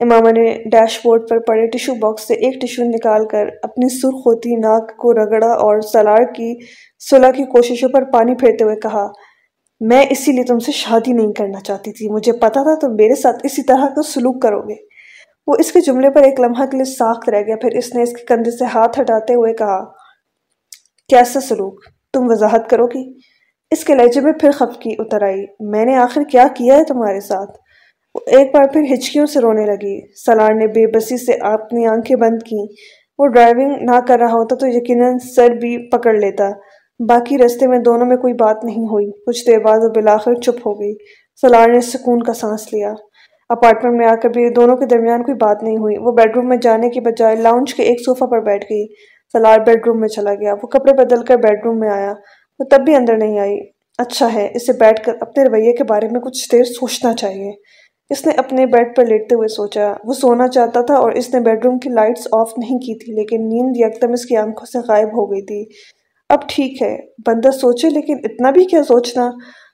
Speaker 1: امامہ نے ڈیش بورڈ پر پڑے ٹیشو باکس سے ایک ٹیشو نکال کر اپنی سرخ ہوتی ناک کو رگڑا اور سلار کی، صلح کی کوششوں پر پانی پھیرتے ہوئے کہا، میں اسی لیے تم سے شادی نہیں کرنا چاہتی تھی، مجھے پتا تھا تم میرے ساتھ اسی طرح کا سلوک کرو گے وہ اس کے جملے پر ایک لمحہ کے لیے ساخت رہ گیا، پھر اس نے اس کے کندھے سے ہاتھ ہٹاتے ہوئے کہا، کیسا سلوک؟ تم وضاحت کرو گی اس کے لہجے میں پھر خفکی اتر آئی، میں نے آخر کیا کیا ہے تمہارے ساتھ؟ ایک بار پھر ہچکیوں سے رونے لگی۔ سلار نے بے بسی سے اپنی آنکھیں بند کی وہ ڈرائیونگ نہ کر رہا ہوتا تو یقیناً سر بھی پکڑ لیتا۔ باقی رستے میں دونوں میں کوئی بات نہیں ہوئی۔ کچھ دیر بعد وہ بلاخر چپ ہو گئی۔ سلار نے سکون کا سانس لیا۔ اپارٹمنٹ میں آ کر بھی دونوں کے درمیان کوئی بات نہیں ہوئی۔ وہ بیڈ روم میں جانے کی بجائے لاؤنج کے ایک صوفہ پر بیٹھ گئی۔ سلار بیڈ روم میں چلا گیا۔ وہ کپڑے بدل کر بیڈ روم میں آیا۔ وہ تب بھی اندر نہیں آئی۔ اچھا ہے، اسے بیٹھ کر اپنے رویے کے بارے میں کچھ دیر سوچنا چاہیے۔ اس نے اپنے بیڈ پر لیٹتے ہوئے سوچا۔ وہ سونا چاہتا تھا اور اس نے بیڈ روم کی لائٹس آف نہیں کی تھی، لیکن نیند یکدم اس کی آنکھوں سے غائب ہو گئی تھی۔ اب ٹھیک ہے، بندہ سوچے، لیکن اتنا بھی کیا سوچنا۔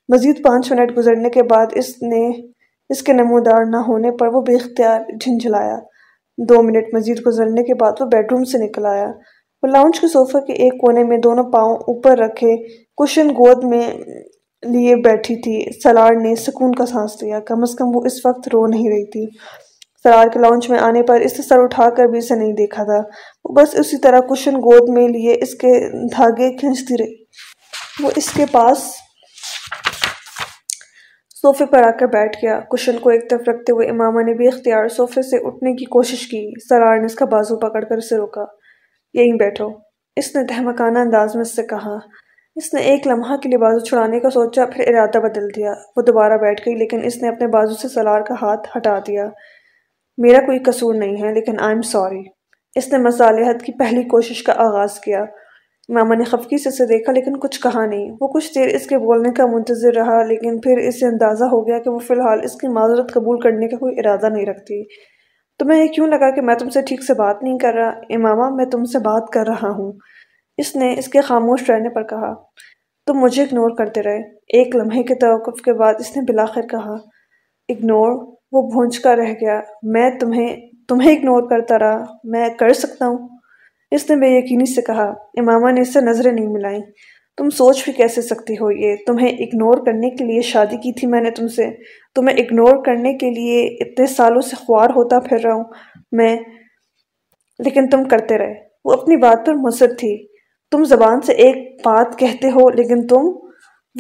Speaker 1: مزید پانچ منٹ گزرنے کے بعد اس نے، اس کے نمودار نہ ہونے پر وہ بے اختیار جھنجھلایا۔ دو منٹ مزید گزرنے کے بعد وہ بیڈ روم سے نکل آیا۔ وہ لاؤنج کے صوفہ کے ایک کونے میں دونوں پاؤں اوپر رکھے، کشن گود میں لیے بیٹھی تھی۔ سلار نے سکون کا سانس لیا۔ کم از کم وہ اس وقت رو نہیں رہی تھی۔ سلار کے لاؤنج میں آنے پر اس نے سر اٹھا کر بھی اسے نہیں دیکھا تھا۔ وہ بس اسی طرح کشن گود میں لیے اس کے دھاگے کھنچتی رہی۔ وہ اس کے پاس صوفے پر آ کر بیٹھ گیا۔ کشن کو ایک طرف رکھتے ہوئے امامہ نے بھی اختیار صوفے سے اٹھنے کی کوشش کی۔ سرار نے اس کا بازو پکڑ کر اسے روکا۔ یہیں بیٹھو۔ اس نے دہمکانہ انداز میں اس سے کہا اس نے ایک لمحہ کے لیے بازو چھڑانے کا سوچا، پھر ارادہ بدل دیا۔ وہ دوبارہ بیٹھ گئی، لیکن اس نے اپنے بازو سے سلار کا ہاتھ ہٹا دیا۔ میرا کوئی قصور نہیں ہے، لیکن آئی ایم سوری اس نے مصالحت کی پہلی کوشش کا آغاز کیا۔ ماما نے خفکی سے اسے دیکھا، لیکن کچھ کہا نہیں۔ وہ کچھ دیر اس کے بولنے کا منتظر رہا، لیکن پھر اسے اندازہ ہو گیا کہ وہ فی الحال اس کی معذرت قبول کرنے کا کوئی ارادہ نہیں رکھتی۔ تمہیں یہ کیوں لگا کہ میں تم سے ٹھیک سے بات نہیں کر رہا؟ امامہ میں تم سے بات کر رہا ہوں۔ اس نے اس کے خاموش رہنے پر کہا، تم مجھے اگنور کرتے رہے۔ ایک لمحے کے توقف کے بعد اس نے بلاخر کہا اگنور وہ بھونج کا رہ گیا۔ میں تمہیں تمہیں اگنور کرتا رہا۔ میں کر سکتا ہوں۔ اس نے بے یقینی سے کہا، امامہ نے اس سے نظریں نہیں ملائیں۔ تم سوچ بھی کیسے سکتی ہو یہ؟ تمہیں اگنور کرنے کے لیے شادی کی تھی میں نے تم سے۔ تمہیں اگنور کرنے کے لیے اتنے سالوں سے خوار ہوتا پھر رہا ہوں میں، لیکن تم کرتے رہے۔ وہ اپنی بات پر مصر تھی۔ تم زبان سے ایک بات کہتے ہو، لیکن تم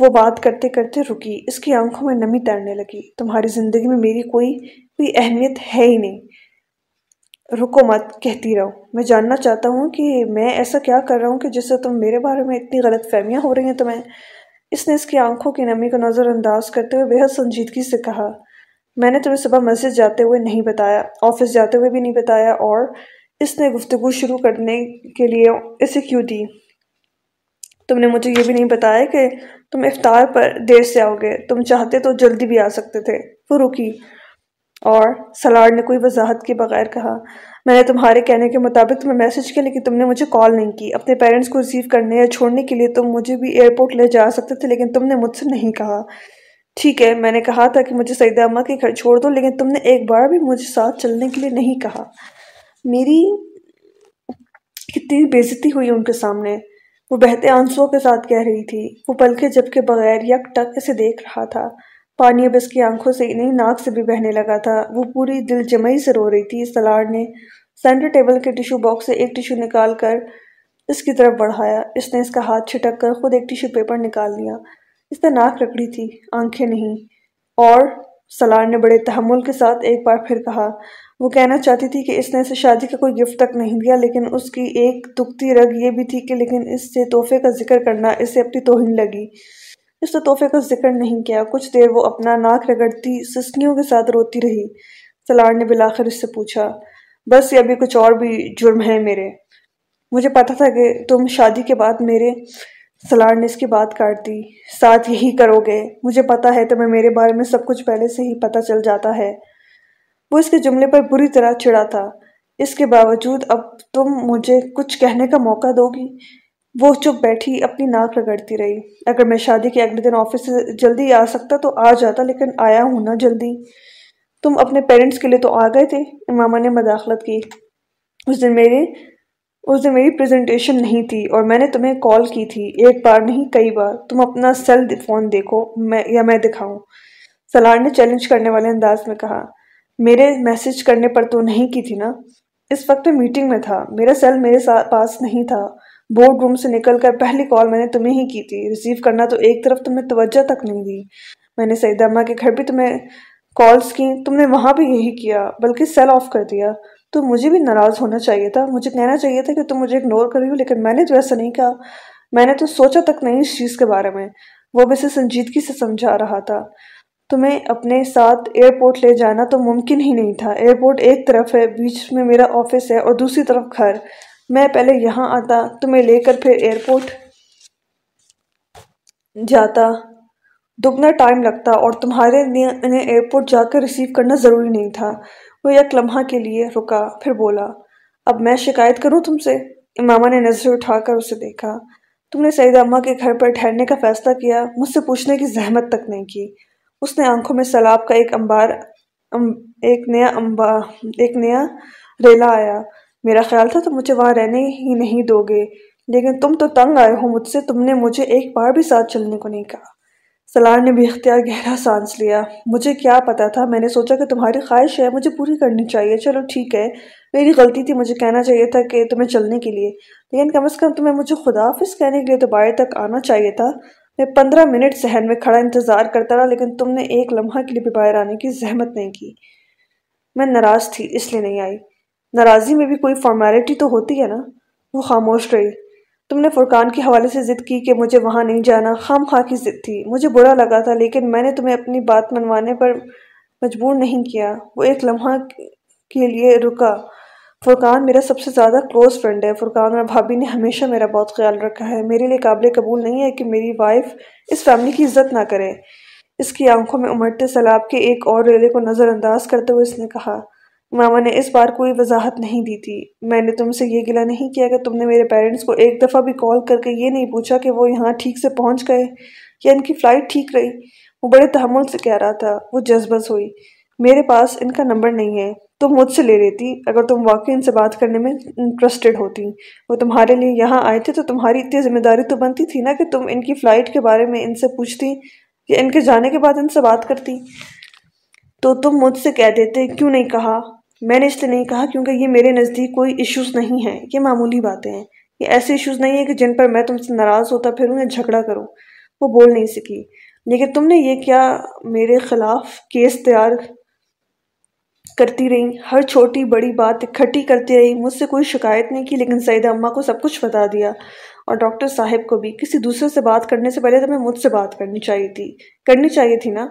Speaker 1: وہ بات کرتے کرتے رکی۔ اس کی آنکھوں میں نمی تیرنے لگی۔ تمہاری زندگی میں میری کوئی کوئی اہمیت ہے ہی نہیں۔ رکو مت، کہتی رہو۔ میں جاننا چاہتا ہوں کہ میں ایسا کیا کر رہا ہوں کہ جس سے تم میرے بارے میں اتنی غلط فہمیاں ہو رہی ہیں۔ تمہیں اس نے اس کی آنکھوں کی نمی کو نظر انداز کرتے ہوئے بہت سنجیدگی سے کہا، میں نے تمہیں صبح مسجد جاتے ہوئے نہیں بتایا، آفس جاتے ہوئے بھی نہیں بتایا، اور اس نے گفتگو شروع کرنے کے لیے اسے کیوں دی؟ تم نے مجھے یہ بھی نہیں بتایا کہ تم افطار پر دیر سے آؤ گے تم چاہتے تو جلدی بھی آ سکتے تھے۔ وہ رکی اور سلاڈ نے کوئی وضاحت کے بغیر کہا، میں نے تمہارے کہنے کے مطابق تمہیں میسج کیا، لیکن تم نے مجھے کال نہیں کی۔ اپنے پیرنٹس کو ریسیو کرنے یا چھوڑنے کے لیے تم مجھے بھی ایئرپورٹ لے جا سکتے تھے، لیکن تم نے مجھ سے نہیں کہا۔ ٹھیک ہے، میں نے کہا تھا کہ مجھے سعیدہ اماں کے گھر چھوڑ دو، لیکن تم نے ایک بار بھی مجھے ساتھ چلنے کے لیے نہیں کہا۔ میری کتنی بےزتی ہوئی ان کے سامنے۔ وہ بہتے آنسوؤں کے ساتھ کہہ رہی تھی۔ وہ پلکے جب کے بغیر یک ٹک اسے دیکھ رہا تھا۔ پانی اب اس کی آنکھوں سے نہیں ناک سے بھی بہنے لگا تھا۔ وہ پوری دل جمعی سے رو رہی تھی۔ سلاڑ نے سینٹر ٹیبل کے ٹیشو باکس سے ایک ٹیشو نکال کر اس کی طرف بڑھایا۔ اس نے اس کا ہاتھ چھٹک کر خود ایک ٹیشو پیپر نکال لیا۔ اس نے ناک رکڑی تھی، آنکھیں نہیں۔ اور سلاڑ نے بڑے تحمل کے ساتھ ایک بار پھر کہا وہ کہنا چاہتی تھی کہ اس نے اسے شادی کا کوئی گفٹ تک نہیں دیا، لیکن اس کی ایک دکھتی رگ یہ بھی تھی کہ لیکن اس سے تحفے کا ذکر کرنا، اسے اپنی توہین لگی۔ اس نے تحفے کا ذکر نہیں کیا، کچھ دیر وہ اپنا ناک رگڑتی سسکیوں کے ساتھ روتی رہی۔ سلاڑ نے بلاخر اس سے پوچھا، بس یہ ابھی کچھ اور بھی جرم ہے میرے؟ مجھے پتا تھا کہ تم شادی کے بعد میرے سلاڑ نے اس کی بات کاٹ دی۔ ساتھ یہی کرو گے۔ مجھے پتا ہے تمہیں میرے بارے میں سب کچھ پہلے سے ہی پتا چل جاتا ہے۔ وہ اس کے جملے پر بری طرح چڑا تھا۔ اس کے باوجود اب تم مجھے کچھ کہنے کا موقع دو گی۔ وہ چپ بیٹھی اپنی ناک رگڑتی رہی۔ اگر میں شادی کے اگلے دن آفس سے جلدی آ سکتا تو آ جاتا، لیکن آیا ہوں نا جلدی۔ تم اپنے پیرنٹس کے لیے تو آ گئے تھے، امامہ نے مداخلت کی۔ اس دن میرے، اس دن میری پریزنٹیشن نہیں تھی اور میں نے تمہیں کال کی تھی۔ ایک بار نہیں، کئی بار۔ تم اپنا سیل فون دیکھو، میں، یا میں دکھاؤں۔ سلار نے چیلنج کرنے والے انداز میں کہا۔ میرے میسج کرنے پر تو نہیں کی تھی نا۔ اس وقت میں میٹنگ میں تھا۔ میرا سیل میرے پاس نہیں تھا۔ بورڈ روم سے نکل کر پہلی کال میں نے تمہیں ہی کی تھی۔ ریسیو کرنا تو ایک طرف تمہیں توجہ تک نہیں دی۔ میں نے سعید امہ کے گھر بھی تمہیں کالز کی۔ تم نے وہاں بھی یہی کیا، بلکہ سیل آف کر دیا۔ تو مجھے بھی ناراض ہونا چاہیے تھا۔ مجھے کہنا چاہیے تھا کہ تم مجھے اگنور کر رہی ہو، لیکن میں نے تو ایسا نہیں کہا۔ میں نے تو سوچا تک نہیں اس چیز کے بارے میں۔ وہ بھی اسے سنجیدگی سے سمجھا رہا تھا۔ تمہیں اپنے ساتھ ایئرپورٹ لے جانا تو ممکن ہی نہیں تھا۔ ایئرپورٹ ایک طرف ہے، بیچ میں میرا آفس ہے اور دوسری طرف گھر۔ میں پہلے یہاں آتا، تمہیں لے کر پھر ایئرپورٹ جاتا۔ دگنا ٹائم لگتا اور تمہارے لیے انہیں ایئرپورٹ جا کر ریسیو کرنا ضروری نہیں تھا۔ وہ ایک لمحہ کے لیے رکا، پھر بولا، اب میں شکایت کروں تم سے؟ امامہ نے نظر اٹھا کر اسے دیکھا۔ تم نے سعید اماں کے گھر پر ٹھہرنے کا فیصلہ کیا، مجھ سے پوچھنے کی زحمت تک نہیں کی۔ اس نے آنکھوں میں سلاب کا ایک امبار ایک نیا امبا، ایک نیا ریلا آیا۔ میرا خیال تھا تم مجھے وہاں رہنے ہی نہیں دو گے، لیکن تم تو تنگ آئے ہو مجھ سے، تم نے مجھے ایک بار بھی ساتھ چلنے کو نہیں کہا۔ سلار نے بھی اختیار گہرا سانس لیا۔ مجھے کیا پتا تھا، میں نے سوچا کہ تمہاری خواہش ہے، مجھے پوری کرنی چاہیے۔ چلو ٹھیک ہے، میری غلطی تھی، مجھے کہنا چاہیے تھا کہ تمہیں چلنے کے لیے۔ لیکن کم از کم تمہیں مجھے خدا حافظ کہنے کے لیے تو باہر تک آنا چاہیے تھا۔ میں پندرہ منٹ ذہن میں کھڑا انتظار کرتا رہا، لیکن تم نے ایک لمحہ کے لیے بھی باہر آنے کی زحمت نہیں کی۔ میں ناراض تھی، اس لیے نہیں آئی۔ ناراضی میں بھی کوئی فارمیلٹی تو ہوتی ہے نا؟ وہ خاموش رہی۔ تم نے فرقان کے حوالے سے ضد کی کہ مجھے وہاں نہیں جانا۔ خام خواہ کی ضد تھی۔ مجھے برا لگا تھا، لیکن میں نے تمہیں اپنی بات منوانے پر مجبور نہیں کیا۔ وہ ایک لمحہ کے لیے رکا۔ فرقان میرا سب سے زیادہ کلوز فرینڈ ہے۔ فرقان اور بھابی نے ہمیشہ میرا بہت خیال رکھا ہے۔ میرے لیے قابل قبول نہیں ہے کہ میری وائف اس فیملی کی عزت نہ کرے۔ اس کی آنکھوں میں امٹتے سیلاب کے ایک اور ریلے کو نظر انداز کرتے ہوئے اس نے کہا، ماما نے اس بار کوئی وضاحت نہیں دی تھی۔ میں نے تم سے یہ گلا نہیں کیا کہ تم نے میرے پیرنٹس کو ایک دفعہ بھی کال کر کے یہ نہیں پوچھا کہ وہ یہاں ٹھیک سے پہنچ گئے یا ان کی فلائٹ ٹھیک رہی۔ وہ بڑے تحمل سے کہہ رہا تھا۔ وہ جذبز ہوئی میرے پاس ان کا نمبر نہیں ہے، تم مجھ سے لے لیتی۔ اگر تم واقعی ان سے بات کرنے میں انٹرسٹڈ ہوتی۔ وہ تمہارے لیے یہاں آئے تھے تو تمہاری اتنی ذمہ داری تو بنتی تھی نا کہ تم ان کی فلائٹ کے بارے میں ان سے پوچھتی یا ان کے جانے کے بعد ان سے بات کرتی۔ تو تم مجھ سے کہہ دیتے، کیوں نہیں کہا؟ میں نے اس لیے نہیں کہا کیونکہ یہ میرے نزدیک کوئی ایشوز نہیں ہیں۔ یہ معمولی باتیں ہیں۔ یہ ایسے ایشوز نہیں ہیں کہ جن پر میں تم سے ناراض ہوتا پھروں یا جھگڑا کروں۔ وہ بول نہیں سکی۔ لیکن تم نے یہ کیا میرے خلاف کیس تیار کرتی رہی۔ ہر چھوٹی بڑی بات اکٹھی کرتی رہی۔ مجھ سے کوئی شکایت نہیں کی، لیکن سعیدہ اماں کو سب کچھ بتا دیا۔ اور ڈاکٹر صاحب کو بھی۔ کسی دوسرے سے بات کرنے سے پہلے تمہیں مجھ سے بات کرنی چاہیے تھی۔ کرنی چاہیے تھی نا؟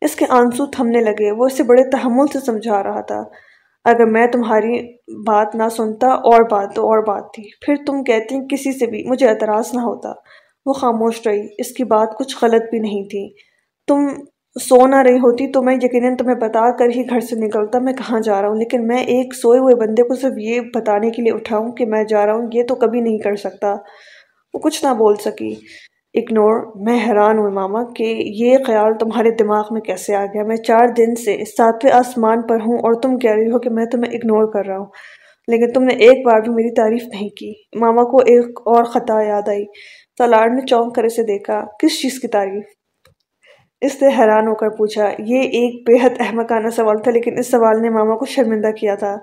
Speaker 1: اس کے آنسو تھمنے لگے۔ وہ اسے بڑے تحمل سے سمجھا رہا تھا۔ اگر میں تمہاری بات نہ سنتا، اور بات تو اور بات تھی۔ پھر تم کہتی کسی سے بھی مجھے اعتراض نہ ہوتا۔ وہ خاموش رہی۔ اس کی بات کچھ غلط بھی نہیں تھی۔ تم سو نہ رہی ہوتی تو میں یقیناً تمہیں بتا کر ہی گھر سے نکلتا میں کہاں جا رہا ہوں۔ لیکن میں ایک سوئے ہوئے بندے کو صرف یہ بتانے کے لیے اٹھاؤں کہ میں جا رہا ہوں، یہ تو کبھی نہیں کر سکتا۔ وہ کچھ نہ بول سکی۔ اگنور میں حیران ہوں ماما کہ یہ خیال تمہارے دماغ میں کیسے آ گیا؟ میں چار دن سے ساتویں آسمان پر ہوں اور تم کہہ رہی ہو کہ میں تمہیں اگنور کر رہا ہوں۔ لیکن تم نے ایک بار بھی میری تعریف نہیں کی۔ ماما کو ایک اور خطا یاد آئی۔ سلاڈ نے چونک کر اسے دیکھا۔ کس چیز کی تعریف؟ اس نے حیران ہو کر پوچھا، یہ ایک بے حد احمقانہ سوال تھا، لیکن اس سوال نے ماما کو شرمندہ کیا تھا۔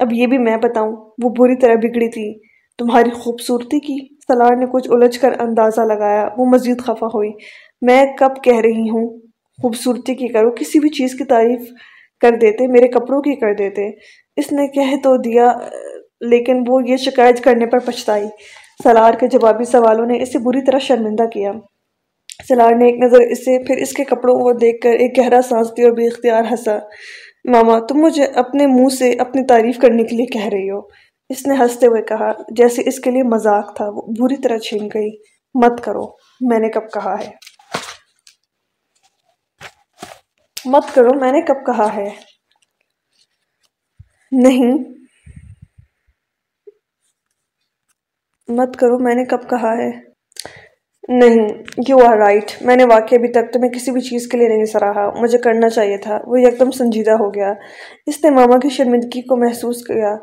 Speaker 1: اب یہ بھی میں بتاؤں، وہ بری طرح بگڑی تھی۔ تمہاری خوبصورتی کی سلار نے کچھ الجھ کر اندازہ لگایا، وہ مزید خفا ہوئی۔ میں کب کہہ رہی ہوں، خوبصورتی کی کرو، کسی بھی چیز کی تعریف کر دیتے، میرے کپڑوں کی کر دیتے۔ اس نے کہہ تو دیا، لیکن وہ یہ شکایت کرنے پر پچھتائی۔ سلار کے جوابی سوالوں نے اسے بری طرح شرمندہ کیا۔ سلار نے ایک نظر اسے پھر اس کے کپڑوں کو دیکھ کر ایک گہرا سانس دی اور بے اختیار ہنسا۔ ماما، تم مجھے اپنے منہ سے اپنی تعریف کرنے کے لیے کہہ رہی ہو۔ اس نے ہنستے ہوئے کہا، جیسے اس کے لیے مذاق تھا، وہ بری طرح چھین گئی۔ مت کرو، میں نے کب کہا ہے۔ مت کرو، میں نے کب کہا ہے۔ نہیں۔ مت کرو، میں نے کب کہا ہے۔ نہیں یو آر رائٹ میں نے واقعی ابھی تک تمہیں کسی بھی چیز کے لیے نہیں سراہا۔ مجھے کرنا چاہیے تھا۔ وہ یکدم سنجیدہ ہو گیا۔ اس نے ماما کی شرمندگی کو محسوس کیا۔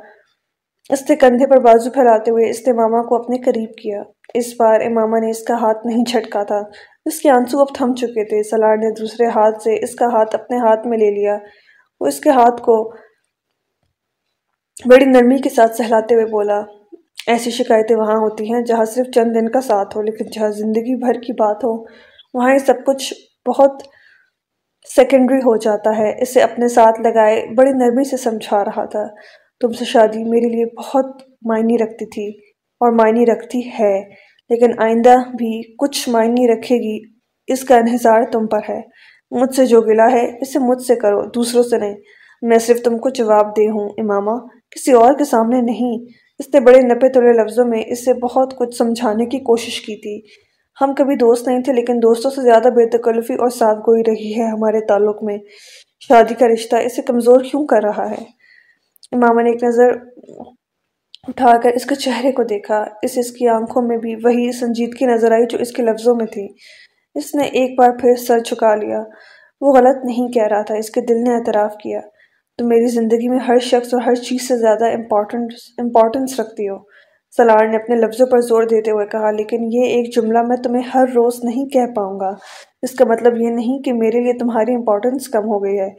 Speaker 1: اس نے کندھے پر بازو پھیلاتے ہوئے اس نے ماما کو اپنے قریب کیا۔ اس بار اماما نے اس کا ہاتھ نہیں جھٹکا تھا۔ اس کے آنسو اب تھم چکے تھے۔ سلار نے دوسرے ہاتھ سے اس کا ہاتھ اپنے ہاتھ میں لے لیا۔ وہ اس کے ہاتھ کو بڑی نرمی کے ساتھ سہلاتے ہوئے بولا ایسی شکایتیں وہاں ہوتی ہیں جہاں صرف چند دن کا ساتھ ہو، لیکن جہاں زندگی بھر کی بات ہو، وہاں یہ سب کچھ بہت سیکنڈری ہو جاتا ہے۔ اسے اپنے ساتھ لگائے بڑی نرمی سے سمجھا رہا تھا۔ تم سے شادی میرے لیے بہت معنی رکھتی تھی اور معنی رکھتی ہے، لیکن آئندہ بھی کچھ معنی رکھے گی، اس کا انحصار تم پر ہے۔ مجھ سے جو گلا ہے، اسے مجھ سے کرو، دوسروں سے نہیں۔ میں صرف تم کو جواب دے ہوں، امامہ، کسی اور کے سامنے نہیں۔ اس نے بڑے نپے تلے لفظوں میں اس سے بہت کچھ سمجھانے کی کوشش کی تھی۔ ہم کبھی دوست نہیں تھے، لیکن دوستوں سے زیادہ بے تکلفی اور صاف گوئی رہی ہے ہمارے تعلق میں۔ شادی کا رشتہ اسے کمزور کیوں کر رہا ہے؟ امامہ نے ایک نظر اٹھا کر اس کے چہرے کو دیکھا۔ اس اس کی آنکھوں میں بھی وہی سنجیدگی نظر آئی جو اس کے لفظوں میں تھی۔ اس نے ایک بار پھر سر چھکا لیا۔ وہ غلط نہیں کہہ رہا تھا، اس کے دل نے اعتراف کیا۔ تو میری زندگی میں ہر شخص اور ہر چیز سے زیادہ امپورٹنس رکھتی ہو۔ سلار نے اپنے لفظوں پر زور دیتے ہوئے کہا، لیکن یہ ایک جملہ میں تمہیں ہر روز نہیں کہہ پاؤں گا۔ اس کا مطلب یہ نہیں کہ میرے لیے تمہاری امپورٹنس کم ہو گئی ہے۔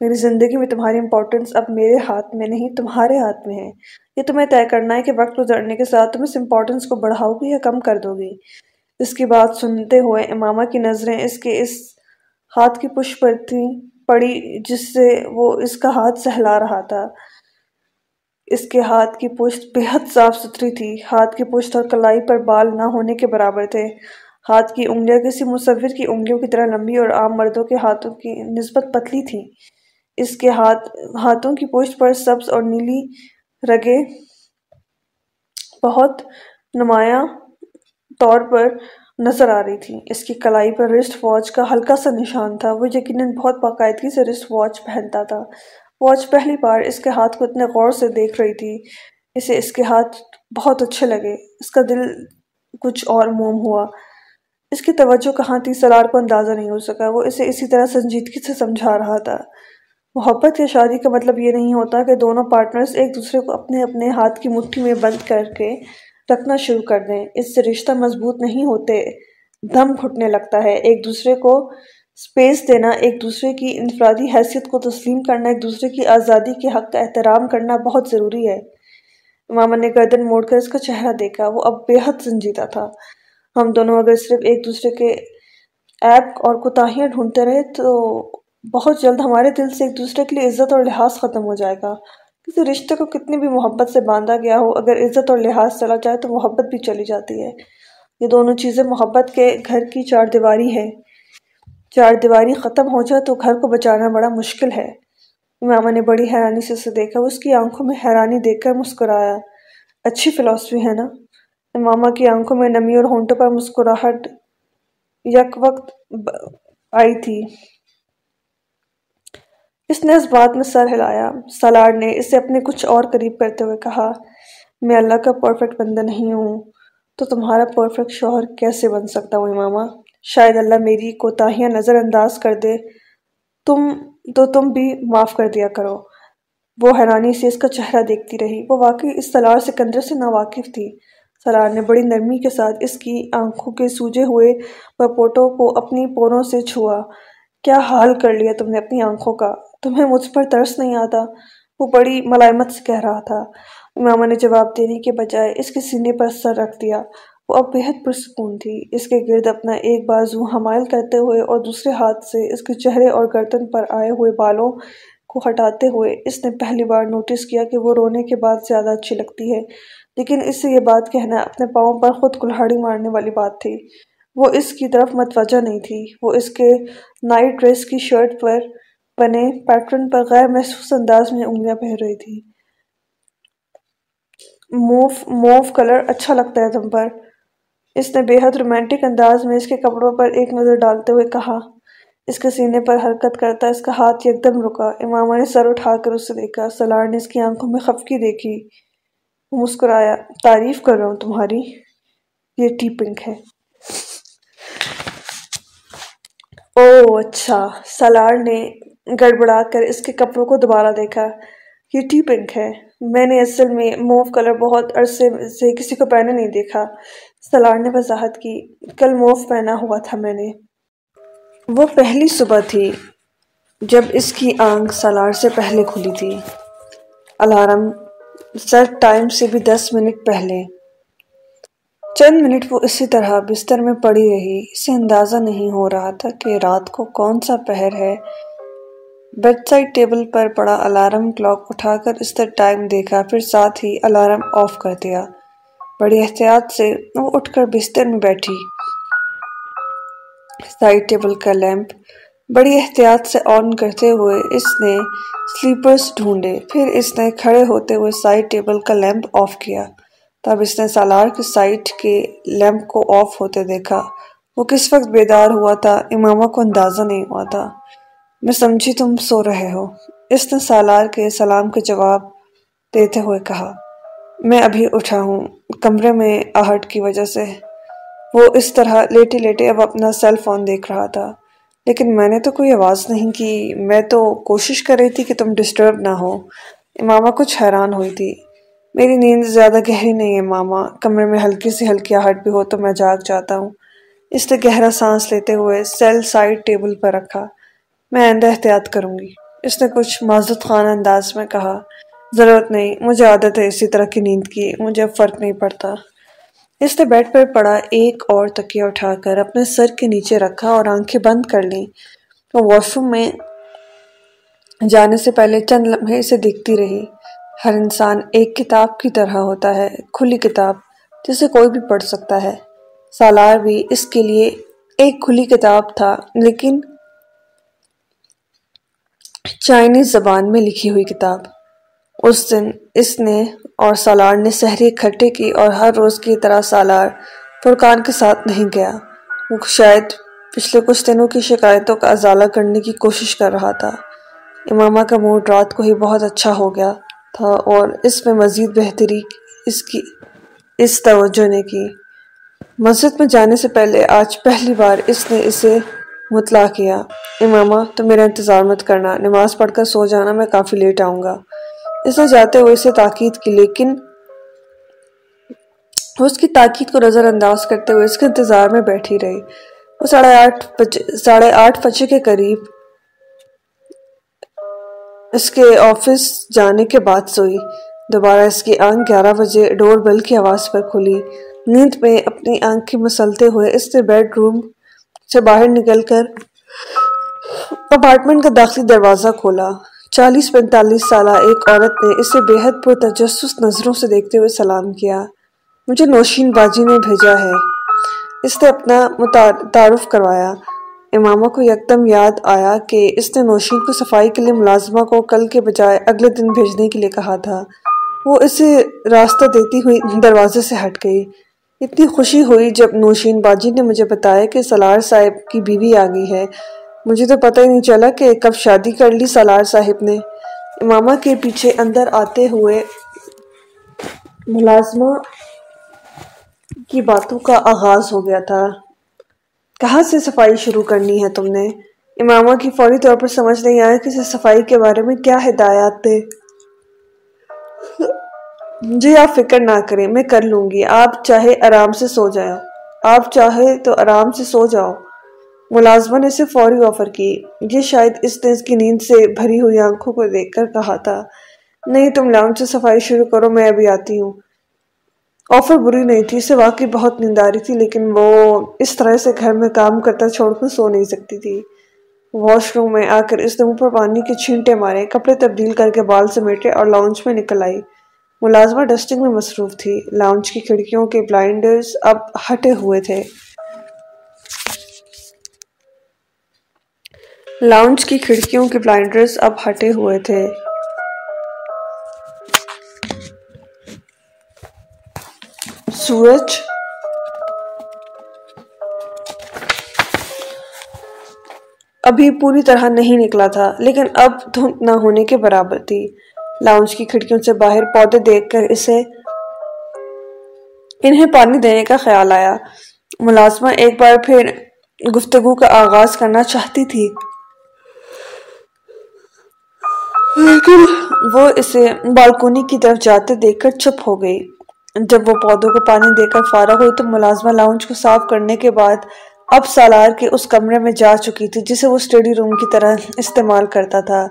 Speaker 1: میری زندگی میں تمہاری امپورٹنس اب میرے ہاتھ میں نہیں، تمہارے ہاتھ میں ہے۔ یہ تمہیں طے کرنا ہے کہ وقت گزرنے کے ساتھ تم اس امپورٹنس کو بڑھاؤ گی یا کم کر دو گی۔ اس کی بات سنتے ہوئے امامہ کی نظریں اس کے اس ہاتھ کی پش پر تھیں۔ پڑی جس سے وہ اس کا ہاتھ سہلا رہا تھا۔ اس کے ہاتھ کی پشت بے حد صاف ستھری تھی۔ ہاتھ کی پشت اور کلائی پر بال نہ ہونے کے برابر تھے۔ ہاتھ کی انگلیاں کسی مصور کی انگلیوں کی طرح لمبی اور عام مردوں کے ہاتھوں کی نسبت پتلی تھی اس کے ہاتھ، ہاتھوں کی پشت پر سبز اور نیلی رگے بہت نمایاں طور پر نظر آ رہی تھی اس کی کلائی پر رسٹ واچ کا ہلکا سا نشان تھا۔ وہ یقیناً بہت باقاعدگی سے رسٹ واچ پہنتا تھا۔ واچ پہلی بار اس کے ہاتھ کو اتنے غور سے دیکھ رہی تھی۔ اسے اس کے ہاتھ بہت اچھے لگے۔ اس کا دل کچھ اور موم ہوا۔ اس کی توجہ کہاں تھی سلار کو اندازہ نہیں ہو سکا۔ وہ اسے اسی طرح سنجیدگی سے سمجھا رہا تھا۔ محبت یا شادی کا مطلب یہ نہیں ہوتا کہ دونوں پارٹنرز ایک دوسرے کو اپنے اپنے ہاتھ کی مٹھی میں بند کر کے رکھنا شروع کر دیں۔ اس سے رشتہ مضبوط نہیں ہوتے، دم گھٹنے لگتا ہے۔ ایک دوسرے کو سپیس دینا، ایک دوسرے کی انفرادی حیثیت کو تسلیم کرنا، ایک دوسرے کی آزادی کے حق کا احترام کرنا بہت ضروری ہے۔ ماما نے گردن موڑ کر اس کا چہرہ دیکھا، وہ اب بے حد سنجیدہ تھا۔ ہم دونوں اگر صرف ایک دوسرے کے ایپ اور کوتاہیاں ڈھونڈتے رہے تو بہت جلد ہمارے دل سے ایک دوسرے کے لیے عزت اور لحاظ ختم ہو جائے گا۔ کسی رشتے کو کتنی بھی محبت سے باندھا گیا ہو، اگر عزت اور لحاظ چلا جائے تو محبت بھی چلی جاتی ہے۔ یہ دونوں چیزیں محبت کے گھر کی چار دیواری ہے چار دیواری ختم ہو جائے تو گھر کو بچانا بڑا مشکل ہے۔ ماما نے بڑی حیرانی سے اسے دیکھا اس کی آنکھوں میں حیرانی دیکھ کر مسکرایا۔ اچھی فلاسفی ہے نا؟ ماما کی آنکھوں میں نمی اور ہونٹوں پر مسکراہٹ یک وقت آئی تھی۔ اس نے اس بات میں سر ہلایا۔ سالار نے اسے اپنے کچھ اور قریب کرتے ہوئے کہا، میں اللہ کا پرفیکٹ بندہ نہیں ہوں، تو تمہارا پرفیکٹ شوہر کیسے بن سکتا ہوں امامہ؟ شاید اللہ میری کوتاہیاں نظر انداز کر دے۔ تم تو تم بھی معاف کر دیا کرو۔ وہ حیرانی سے اس کا چہرہ دیکھتی رہی۔ وہ واقعی اس سلار سکندر سے ناواقف تھی۔ سلار نے بڑی نرمی کے ساتھ اس کی آنکھوں کے سوجے ہوئے پپوٹوں کو اپنی پوروں سے چھوا۔ کیا حال کر لیا تم نے اپنی آنکھوں کا؟ تمہیں مجھ پر ترس نہیں آتا۔ وہ بڑی ملائمت سے کہہ رہا تھا۔ امامہ نے جواب دینے کے بجائے اس کے سینے پر سر رکھ دیا۔ وہ اب بہت پرسکون تھی۔ اس کے گرد اپنا ایک بازو حمائل کرتے ہوئے اور دوسرے ہاتھ سے اس کے چہرے اور گردن پر آئے ہوئے بالوں کو ہٹاتے ہوئے اس نے پہلی بار نوٹس کیا کہ وہ رونے کے بعد زیادہ اچھی لگتی ہے۔ لیکن اس سے یہ بات کہنا اپنے پاؤں پر خود کلہاڑی مارنے والی بات تھی۔ وہ اس کی طرف متوجہ نہیں تھی۔ وہ اس کے نائٹ ڈریس کی شرٹ پر بنے۔ پیٹرن پر غیر محسوس انداز میں انگلیاں پہن رہی تھی۔ موف موف کلر اچھا لگتا ہے تم پر۔ اس نے بے حد رومانٹک انداز میں اس کے کپڑوں پر ایک نظر ڈالتے ہوئے کہا، اس کے سینے پر حرکت کرتا، اس کا ہاتھ یک دم رکا۔ امامہ نے سر اٹھا کر اسے دیکھا۔ سلار نے اس کی آنکھوں میں خفکی دیکھی۔ وہ مسکرایا، تعریف کر رہا ہوں تمہاری، یہ ٹی پنک ہے۔ او اچھا۔ سلار نے گڑبڑا کر اس کے کپڑوں کو دوبارہ دیکھا۔ یہ ٹی پنک ہے۔ میں نے اصل میں موف کلر بہت عرصے سے کسی کو پہنے نہیں دیکھا۔ سلار نے وضاحت کی، کل موف پہنا ہوا تھا میں نے۔ وہ پہلی صبح تھی، جب اس کی آنکھ سلار سے پہلے کھلی تھی۔ الارم سر ٹائم سے بھی دس منٹ پہلے۔ چند منٹ وہ اسی طرح بستر میں پڑی رہی۔ اسے اندازہ نہیں ہو رہا تھا کہ رات کو کون سا پہر ہے۔ بیڈ سائڈ ٹیبل پر پڑا الارم کلاک اٹھا کر اس طرح ٹائم دیکھا، پھر ساتھ ہی الارم آف کر دیا۔ بڑی احتیاط سے وہ اٹھ کر بستر میں بیٹھی۔ سائڈ ٹیبل کا لیمپ بڑی احتیاط سے آن کرتے ہوئے اس نے سلیپرز ڈھونڈے۔ پھر اس نے کھڑے ہوتے ہوئے سائڈ ٹیبل کا لیمپ آف کیا۔ تب اس نے سالار کے سائڈ کے لیمپ کو آف ہوتے دیکھا۔ وہ کس وقت بیدار ہوا تھا، امامہ کو اندازہ نہیں ہوا تھا۔ میں سمجھی تم سو رہے ہو۔ اس نے سالار کے سلام کے جواب دیتے ہوئے کہا، میں ابھی اٹھا ہوں۔ کمرے میں آہٹ کی وجہ سے۔ وہ اس طرح لیٹے لیٹے اب اپنا سیل فون دیکھ رہا تھا۔ لیکن میں نے تو کوئی آواز نہیں کی۔ میں تو کوشش کر رہی تھی کہ تم ڈسٹرب نہ ہو۔ ماما کچھ حیران ہوئی تھی۔ میری نیند زیادہ گہری نہیں ہے ماما۔ کمرے میں ہلکی سی ہلکی آہٹ بھی ہو تو میں جاگ جاتا ہوں۔ اس نے گہرا سانس لیتے ہوئے سیل سائڈ ٹیبل پر رکھا۔ میں آئندہ احتیاط کروں گی۔ اس نے کچھ معذت خان انداز میں کہا، ضرورت نہیں، مجھے عادت ہے اسی طرح کی نیند کی، مجھے اب فرق نہیں پڑتا اس نے بیڈ پر پڑا، ایک اور تکیہ اٹھا کر اپنے سر کے نیچے رکھا اور آنکھیں بند کر لیں۔ وہ واش روم میں جانے سے پہلے چند لمحے اسے دیکھتی رہی۔ ہر انسان ایک کتاب کی طرح ہوتا ہے، کھلی کتاب جسے کوئی بھی پڑھ سکتا ہے۔ سالار بھی اس کے لیے ایک کھلی کتاب تھا، لیکن چائنیز زبان میں لکھی ہوئی کتاب۔ اس دن اس نے اور سالار نے سحری اکٹھے کی اور ہر روز کی طرح سالار فرقان کے ساتھ نہیں گیا۔ وہ شاید پچھلے کچھ دنوں کی شکایتوں کا ازالہ کرنے کی کوشش کر رہا تھا۔ امامہ کا موڈ رات کو ہی بہت اچھا ہو گیا تھا اور اس میں مزید بہتری اس کی، اس توجہ نے کی۔ مسجد میں جانے سے پہلے آج پہلی بار اس نے اسے مطلع کیا۔ امامہ تو میرا انتظار مت کرنا، نماز پڑھ کر سو جانا، میں کافی لیٹ آؤں گا۔ اس نے جاتے ہوئے اسے تاکید کی، لیکن اس کی تاکید کو نظر انداز کرتے ہوئے اس کے انتظار میں بیٹھی رہی۔ وہ ساڑھے آٹھ بجے، ساڑھے آٹھ بجے کے قریب اس کے آفس جانے کے بعد سوئی۔ دوبارہ اس کی آنکھ گیارہ بجے ڈور بل کی آواز پر کھلی۔ نیند میں اپنی آنکھ کی مسلتے ہوئے اس نے بیڈ روم سے باہر نکل کر اپارٹمنٹ کا داخلی دروازہ کھولا۔ چالیس پینتالیس سالہ ایک عورت نے اسے بے حد پر تجسس نظروں سے دیکھتے ہوئے سلام کیا۔ مجھے نوشین باجی نے بھیجا ہے۔ اس نے اپنا تعارف کروایا۔ امامہ کو یکدم یاد آیا کہ اس نے نوشین کو صفائی کے لیے ملازمہ کو کل کے بجائے اگلے دن بھیجنے کے لیے کہا تھا۔ وہ اسے راستہ دیتی ہوئی دروازے سے ہٹ گئی۔ اتنی خوشی ہوئی جب نوشین باجی نے مجھے بتایا کہ سالار صاحب کی بیوی آ گئی ہے۔ مجھے تو پتہ ہی نہیں چلا کہ کب شادی کر لی سالار صاحب نے۔ امامہ کے پیچھے اندر آتے ہوئے ملازمہ کی باتوں کا آغاز ہو گیا تھا۔ کہاں سے صفائی شروع کرنی ہے تم نے؟ امامہ کی فوری طور پر سمجھ نہیں آیا کہ اسے صفائی کے بارے میں کیا ہدایات تھے۔ جی آپ فکر نہ کریں، میں کر لوں گی۔ آپ چاہے آرام سے سو جاؤ آپ چاہے تو آرام سے سو جاؤ۔ ملازمہ نے اسے فوری آفر کی۔ یہ شاید اس نے اس کی نیند سے بھری ہوئی آنکھوں کو دیکھ کر کہا تھا، نہیں، تم لاؤنج سے صفائی شروع کرو، میں ابھی آتی ہوں۔ آفر بری نہیں تھی، اسے واقعی بہت نیند آ رہی تھی، لیکن وہ اس طرح سے گھر میں کام کرتا چھوڑ کر سو نہیں سکتی تھی۔ واش روم میں آ کر اس نے اوپر پانی کے چھینٹے مارے، کپڑے تبدیل کر کے بال سمیٹے اور لاؤنج میں نکل آئی۔ ملازمہ ڈسٹنگ میں مصروف تھی۔ لاؤنج کی کھڑکیوں کے بلائنڈرز اب ہٹے ہوئے تھے۔ لاؤنج کی کھڑکیوں کے بلائنڈرز اب ہٹے ہوئے تھے۔ سورج۔ ابھی پوری طرح نہیں نکلا تھا، لیکن اب دھند نہ ہونے کے برابر تھی۔ لاؤنج کی کھڑکیوں سے باہر پودے دیکھ کر اسے انہیں پانی دینے کا خیال آیا۔ ملازمہ ایک بار پھر گفتگو کا آغاز کرنا چاہتی تھی۔ لیکن وہ اسے بالکونی کی طرف جاتے دیکھ کر چپ ہو گئی۔ جب وہ پودوں کو پانی دے کر فارغ ہوئی تو ملازمہ لاؤنج کو صاف کرنے کے بعد اب سالار کے اس کمرے میں جا چکی تھی جسے وہ اسٹڈی روم کی طرح استعمال کرتا تھا۔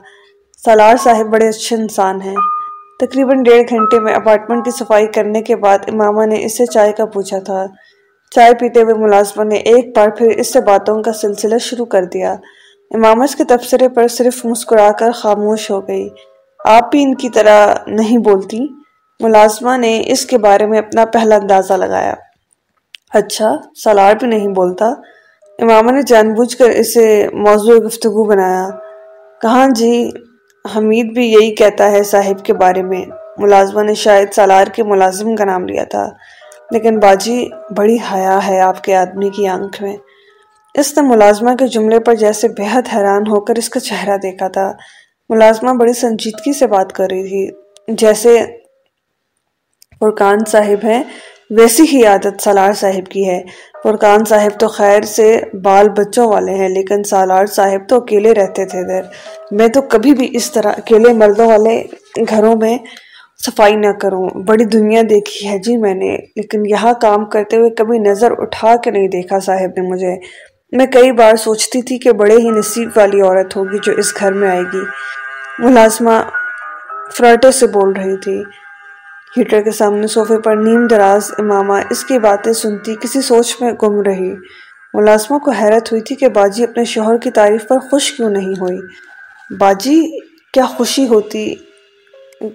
Speaker 1: سالار صاحب بڑے اچھے انسان ہیں۔ تقریباً ڈیڑھ گھنٹے میں اپارٹمنٹ کی صفائی کرنے کے بعد امامہ نے اس سے چائے کا پوچھا تھا۔ چائے پیتے ہوئے ملازمہ نے ایک بار پھر اس سے باتوں کا سلسلہ شروع کر دیا۔ امامہ اس کے تبصرے پر صرف مسکرا کر خاموش ہو گئی۔ آپ بھی ان کی طرح نہیں بولتی؟ ملازمہ نے اس کے بارے میں اپنا پہلا اندازہ لگایا۔ اچھا سالار بھی نہیں بولتا؟ امامہ نے جان بوجھ کر اسے موضوع گفتگو بنایا۔ کہاں جی؟ حمید بھی یہی کہتا ہے صاحب کے بارے میں۔ ملازمہ نے شاید سالار کے ملازم کا نام لیا تھا، لیکن باجی بڑی حیا ہے آپ کے آدمی کی آنکھ میں۔ اس نے ملازمہ کے جملے پر جیسے بہت حیران ہو کر اس کا چہرہ دیکھا تھا۔ ملازمہ بڑی سنجیدگی سے بات کر رہی تھی، جیسے فرقان صاحب ہیں ویسی ہی عادت سالار صاحب کی ہے۔ فرقان صاحب تو خیر سے بال بچوں والے ہیں، لیکن سالار صاحب تو اکیلے رہتے تھے۔ در، میں تو کبھی بھی اس طرح اکیلے مردوں والے گھروں میں صفائی نہ کروں۔ بڑی دنیا دیکھی ہے جی میں نے، لیکن یہاں کام کرتے ہوئے کبھی نظر اٹھا کے نہیں دیکھا صاحب نے مجھے۔ میں کئی بار سوچتی تھی کہ بڑے ہی نصیب والی عورت ہوگی جو اس گھر میں آئے گی۔ ملازمہ فراٹے سے بول رہی تھی۔ ہیٹر کے سامنے صوفے پر نیم دراز امامہ اس کی باتیں سنتی کسی سوچ میں گم رہی۔ ملازمہ کو حیرت ہوئی تھی کہ باجی اپنے شوہر کی تعریف پر خوش کیوں نہیں ہوئی۔ باجی کیا خوشی ہوتی،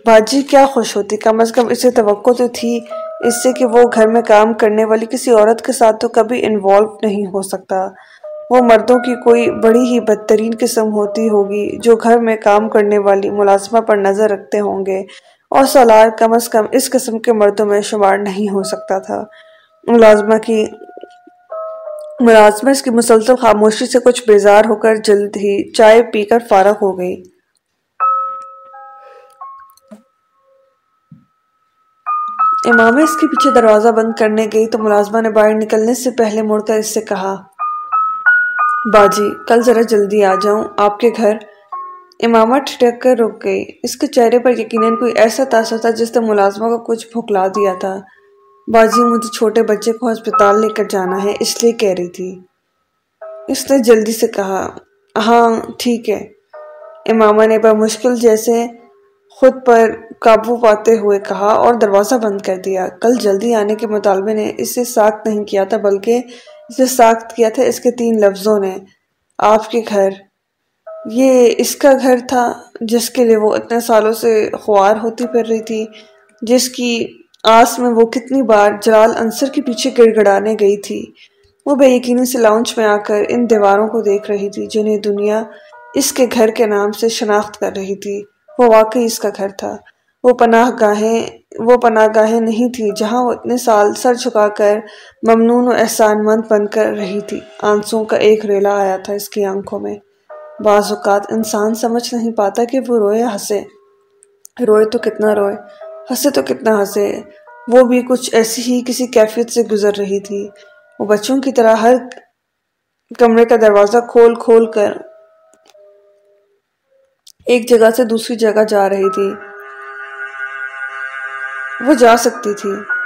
Speaker 1: باجی کیا خوش ہوتی؟ کم از کم اسے توقع تو تھی اس سے کہ وہ گھر میں کام کرنے والی کسی عورت کے ساتھ تو کبھی انوالو نہیں ہو سکتا۔ وہ مردوں کی کوئی بڑی ہی بدترین قسم ہوتی ہوگی جو گھر میں کام کرنے والی ملازمہ پر نظر رکھتے ہوں گے۔ اور سولار کم از کم اس قسم کے مردوں میں شمار نہیں ہو سکتا تھا۔ ملازمہ کی ملازمہ اس کی مسلسل خاموشی سے کچھ بیزار ہو کر جلد ہی چائے پی کر فارغ ہو گئی۔ امامہ اس کے پیچھے دروازہ بند کرنے گئی تو ملازمہ نے باہر نکلنے سے پہلے مڑ کر اس سے کہا، باجی، کل ذرا جلدی آ جاؤں، آپ کے گھر امامہ ٹھٹک کر رک گئی۔ اس کے چہرے پر یقیناً کوئی ایسا تاثر تھا جس نے ملازمہ کو کچھ بھکلا دیا تھا۔ باجی، مجھے چھوٹے بچے کو ہسپتال لے کر جانا ہے، اس لیے کہہ رہی تھی۔ اس نے جلدی سے کہا ہاں ٹھیک ہے۔ امامہ نے بمشکل جیسے خود پر قابو پاتے ہوئے کہا اور دروازہ بند کر دیا۔ کل جلدی آنے کے مطالبے نے اسے ساخت نہیں کیا تھا، بلکہ اسے ساخت کیا تھا۔ اس کے تین لفظوں نے، آپ کے گھر یہ اس کا گھر تھا جس کے لیے وہ اتنے سالوں سے خوار ہوتی پھر رہی تھی، جس کی آس میں وہ کتنی بار جلال انصر کے پیچھے گڑ گڑانے گئی تھی۔ وہ بے یقینی سے لاؤنچ میں آ کر ان دیواروں کو دیکھ رہی تھی جنہیں دنیا اس کے گھر کے نام سے شناخت کر رہی تھی۔ وہ واقعی اس کا گھر تھا۔ وہ پناہ گاہیں، وہ پناہ گاہیں نہیں تھی جہاں وہ اتنے سال سر چھکا کر ممنون و احسان مند بن کر رہی تھی۔ آنسوں کا ایک ریلا آیا تھا اس کی آنکھوں میں۔ بعض اوقات انسان سمجھ نہیں پاتا کہ وہ روئے ہنسے۔ روئے تو کتنا روئے، ہنسے تو کتنا ہنسے۔ وہ بھی کچھ ایسی ہی کسی کیفیت سے گزر رہی تھی۔ وہ بچوں کی طرح ہر کمرے کا دروازہ کھول کھول کر ایک جگہ سے دوسری جگہ جا رہی تھی۔ وہ جا سکتی تھی۔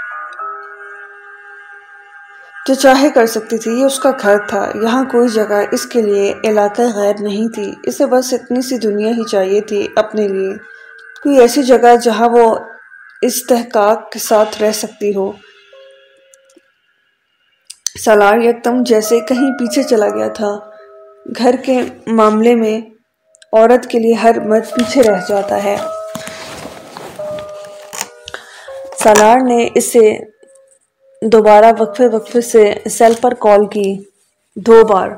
Speaker 1: جو چاہے کر سکتی تھی، یہ اس کا گھر تھا۔ یہاں کوئی جگہ اس کے لیے علاقہ غیر نہیں تھی۔ اسے بس اتنی سی دنیا ہی چاہیے تھی اپنے لیے۔ کوئی ایسی جگہ جہاں وہ استحقاق کے ساتھ رہ سکتی ہو۔ سالار یکدم جیسے کہیں پیچھے چلا گیا تھا۔ گھر کے معاملے میں عورت کے لیے ہر مرد پیچھے رہ جاتا ہے۔ سالار نے اسے دوبارہ وقفے وقفے سے سیل پر کال کی۔ دو بار۔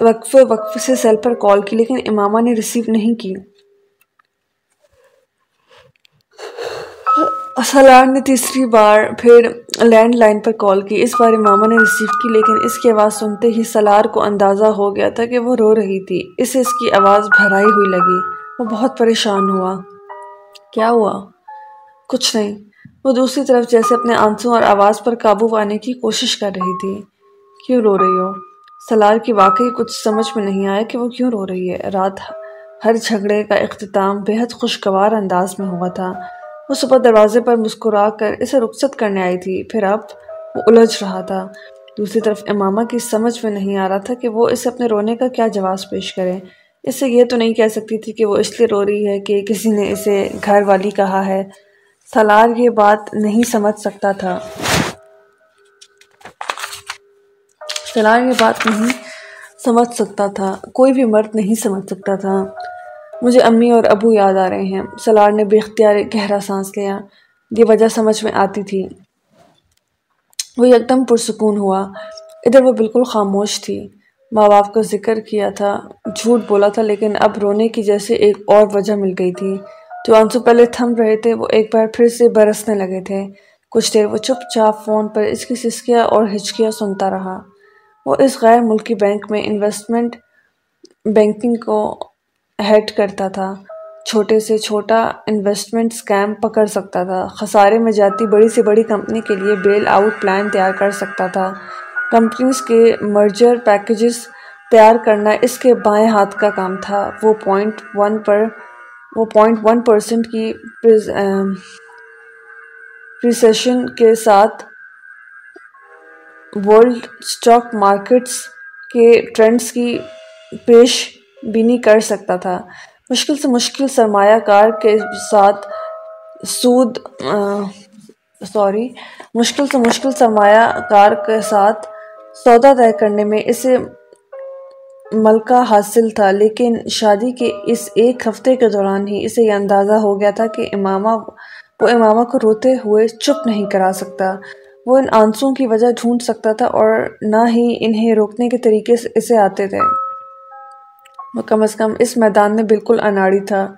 Speaker 1: وقفے وقفے سے سیل پر کال کی، لیکن امامہ نے ریسیو نہیں کی۔ سالار نے تیسری بار پھر لینڈ لائن پر کال کی۔ اس بار امامہ نے ریسیو کی، لیکن اس کی آواز سنتے ہی سالار کو اندازہ ہو گیا تھا کہ وہ رو رہی تھی۔ اسے اس کی آواز بھرائی ہوئی لگی۔ وہ بہت پریشان ہوا۔ کیا ہوا؟ کچھ نہیں۔ وہ دوسری طرف جیسے اپنے آنسوں اور آواز پر قابو پانے کی کوشش کر رہی تھی۔ کیوں رو رہی ہو؟ سالار کی واقعی کچھ سمجھ میں نہیں آیا کہ وہ کیوں رو رہی ہے۔ رات ہر جھگڑے کا اختتام بہت خوشگوار انداز میں ہوا تھا۔ وہ صبح دروازے پر مسکرا کر اسے رخصت کرنے آئی تھی۔ پھر اب وہ الجھ رہا تھا۔ دوسری طرف امامہ کی سمجھ میں نہیں آ رہا تھا کہ وہ اسے اپنے رونے کا کیا جواز پیش کرے۔ اس سے یہ تو نہیں کہہ سکتی تھی کہ وہ اس لیے رو رہی ہے کہ کسی نے اسے گھر والی کہا ہے۔ سالار یہ بات نہیں سمجھ سکتا تھا۔ سالار یہ بات نہیں سمجھ سکتا تھا۔ کوئی بھی مرد نہیں سمجھ سکتا تھا۔ مجھے امی اور ابو یاد آ رہے ہیں۔ سلار نے بے اختیار گہرا سانس لیا۔ یہ وجہ سمجھ میں آتی تھی۔ وہ ایک دم پرسکون ہوا۔ ادھر وہ بالکل خاموش تھی۔ ماں باپ کا ذکر کیا تھا۔ جھوٹ بولا تھا، لیکن اب رونے کی جیسے ایک اور وجہ مل گئی تھی۔ جو آنسو پہلے تھم رہے تھے، وہ ایک بار پھر سے برسنے لگے تھے۔ کچھ دیر وہ چپ چاپ فون پر اس کی سسکیا اور ہچکیاں سنتا رہا۔ وہ اس غیر ملکی بینک میں انویسٹمنٹ بینکنگ کو ہیڈ کرتا تھا۔ چھوٹے سے چھوٹا انویسٹمنٹ سکیم پکڑ سکتا تھا۔ خسارے میں جاتی بڑی سے بڑی کمپنی کے لیے بیل آؤٹ پلان تیار کر سکتا تھا۔ کمپنیز کے مرجر پیکیجز تیار کرنا اس کے بائیں ہاتھ کا کام تھا۔ وہ پوائنٹ ون پر وہ پوائنٹ ون پرسنٹ کی پریسیشن um, کے ساتھ ورلڈ سٹاک مارکیٹس کے ٹرینڈز کی پیش بینی کر سکتا تھا۔ مشکل سے مشکل سرمایہ کار کے ساتھ سود سوری مشکل سے مشکل سرمایہ کار کے ساتھ سودا طے کرنے میں اسے ملکہ حاصل تھا، لیکن شادی کے اس ایک ہفتے کے دوران ہی اسے یہ اندازہ ہو گیا تھا کہ امامہ وہ امامہ کو روتے ہوئے چپ نہیں کرا سکتا۔ وہ ان آنسوں کی وجہ ڈھونڈ سکتا تھا اور نہ ہی انہیں روکنے کے طریقے سے اسے آتے تھے۔ وہ کم از کم اس میدان میں بالکل اناڑی تھا۔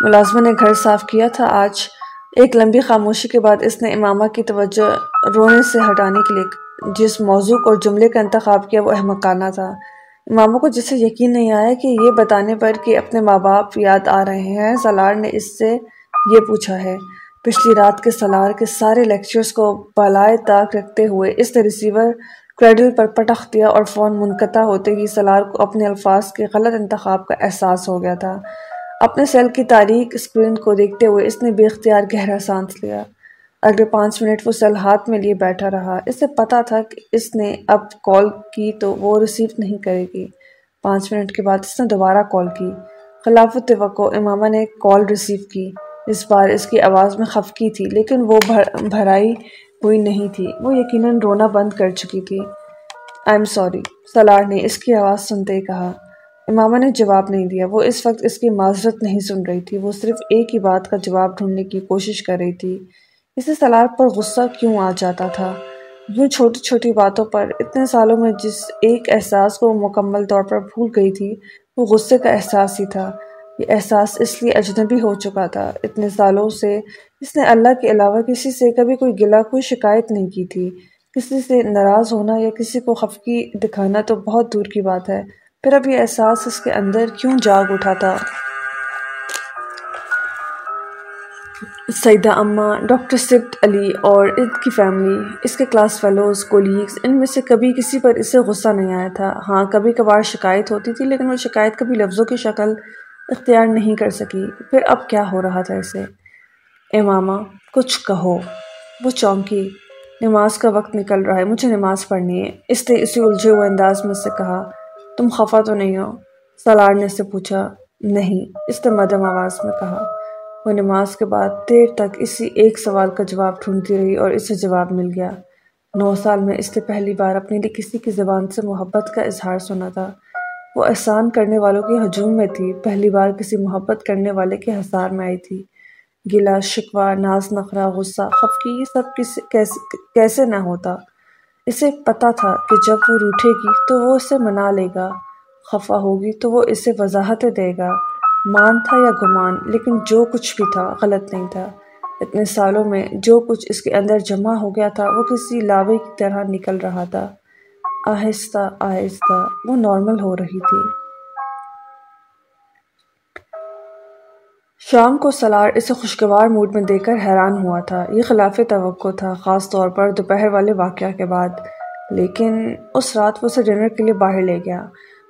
Speaker 1: ملازمہ نے گھر صاف کیا تھا۔ آج ایک لمبی خاموشی کے بعد اس نے امامہ کی توجہ رونے سے ہٹانے کے لیے جس موضوع اور جملے کا انتخاب کیا وہ احمقانہ تھا۔ امامہ کو جسے یقین نہیں آیا کہ یہ بتانے پر کہ اپنے ماں باپ یاد آ رہے ہیں سالار نے اس سے یہ پوچھا ہے۔ پچھلی رات کے سالار کے سارے لیکچرز کو بالائے طاق رکھتے ہوئے اس نے ریسیور کریڈل پر پٹخ دیا اور فون منقطع ہوتے ہی سالار کو اپنے الفاظ کے غلط انتخاب کا احساس ہو گیا تھا۔ اپنے سیل کی تاریخ اسکرین کو دیکھتے ہوئے اس نے بے اختیار گہرا سانس لیا۔ اگلے پانچ منٹ وہ سیل ہاتھ میں لیے بیٹھا رہا۔ اسے پتا تھا کہ اس نے اب کال کی تو وہ ریسیو نہیں کرے گی۔ پانچ منٹ کے بعد اس نے دوبارہ کال کی۔ خلاف توقع، امامہ نے کال ریسیو کی۔ اس بار اس کی آواز میں خفکی تھی، لیکن وہ بھرائی ہوئی نہیں تھی۔ وہ یقیناً رونا بند کر چکی تھی۔ آئی ایم سوری سلار نے اس کی آواز سنتے ہی کہا۔ امامہ نے جواب نہیں دیا۔ وہ اس وقت اس کی معذرت نہیں سن رہی تھی۔ وہ صرف ایک ہی بات کا جواب ڈھونڈنے کی کوشش کر رہی تھی۔ اسے سلار پر غصہ کیوں آ جاتا تھا؟ یوں چھوٹی چھوٹی باتوں پر، اتنے سالوں میں جس ایک احساس کو مکمل طور پر بھول گئی تھی، وہ غصے کا احساس ہی تھا۔ یہ احساس اس لیے اجنبی ہو چکا تھا۔ اتنے سالوں سے اس نے اللہ کے علاوہ کسی سے کبھی کوئی گلا کوئی شکایت نہیں کی تھی۔ کسی سے ناراض ہونا یا کسی کو خفکی دکھانا تو بہت دور کی بات ہے۔ پھر اب یہ احساس اس کے اندر کیوں جاگ اٹھا تھا؟ سیدہ اماں، ڈاکٹر سبت علی اور عد کی فیملی، اس کے کلاس فیلوز، کولیگز، ان میں سے کبھی کسی پر اسے غصہ نہیں آیا تھا۔ ہاں کبھی کبھار شکایت ہوتی تھی، لیکن وہ شکایت کبھی لفظوں کی شکل اختیار نہیں کر سکی۔ پھر اب کیا ہو رہا تھا اسے؟ امامہ کچھ کہو۔ وہ چونکی۔ نماز کا وقت نکل رہا ہے، مجھے نماز پڑھنی ہے۔ اس نے اسی الجھے ہوئے انداز میں سے کہا، تم خفا تو نہیں ہو؟ سالار نے سے پوچھا، نہیں، اس نے مدم آواز میں کہا۔ وہ نماز کے بعد دیر تک اسی ایک سوال کا جواب ڈھونڈتی رہی اور اسے جواب مل گیا۔ نو سال میں اس نے پہلی بار اپنے لیے کسی کی زبان سے محبت کا اظہار سنا تھا۔ وہ احسان کرنے والوں کی ہجوم میں تھی۔ پہلی بار کسی محبت کرنے والے کے حسار میں آئی تھی۔ گلا، شکوہ، ناز، نخرہ، غصہ خفکی یہ سب کیسے کیسے نہ ہوتا۔ اسے پتا تھا کہ جب وہ روٹھے گی تو وہ اسے منا لے گا۔ خفا ہوگی تو وہ اسے وضاحتیں دے گا۔ مان تھا یا گمان، لیکن جو کچھ بھی تھا، غلط نہیں تھا۔ اتنے سالوں میں جو کچھ اس کے اندر جمع ہو گیا تھا، وہ کسی لاوے کی طرح نکل رہا تھا۔ آہستہ آہستہ، وہ نارمل ہو رہی تھی۔ شام کو سلار اسے خوشگوار موڈ میں دیکھ کر حیران ہوا تھا۔ یہ خلاف توقع تھا، خاص طور پر دوپہر والے واقعہ کے بعد۔ لیکن اس رات وہ اسے ڈنر کے لیے باہر لے گیا۔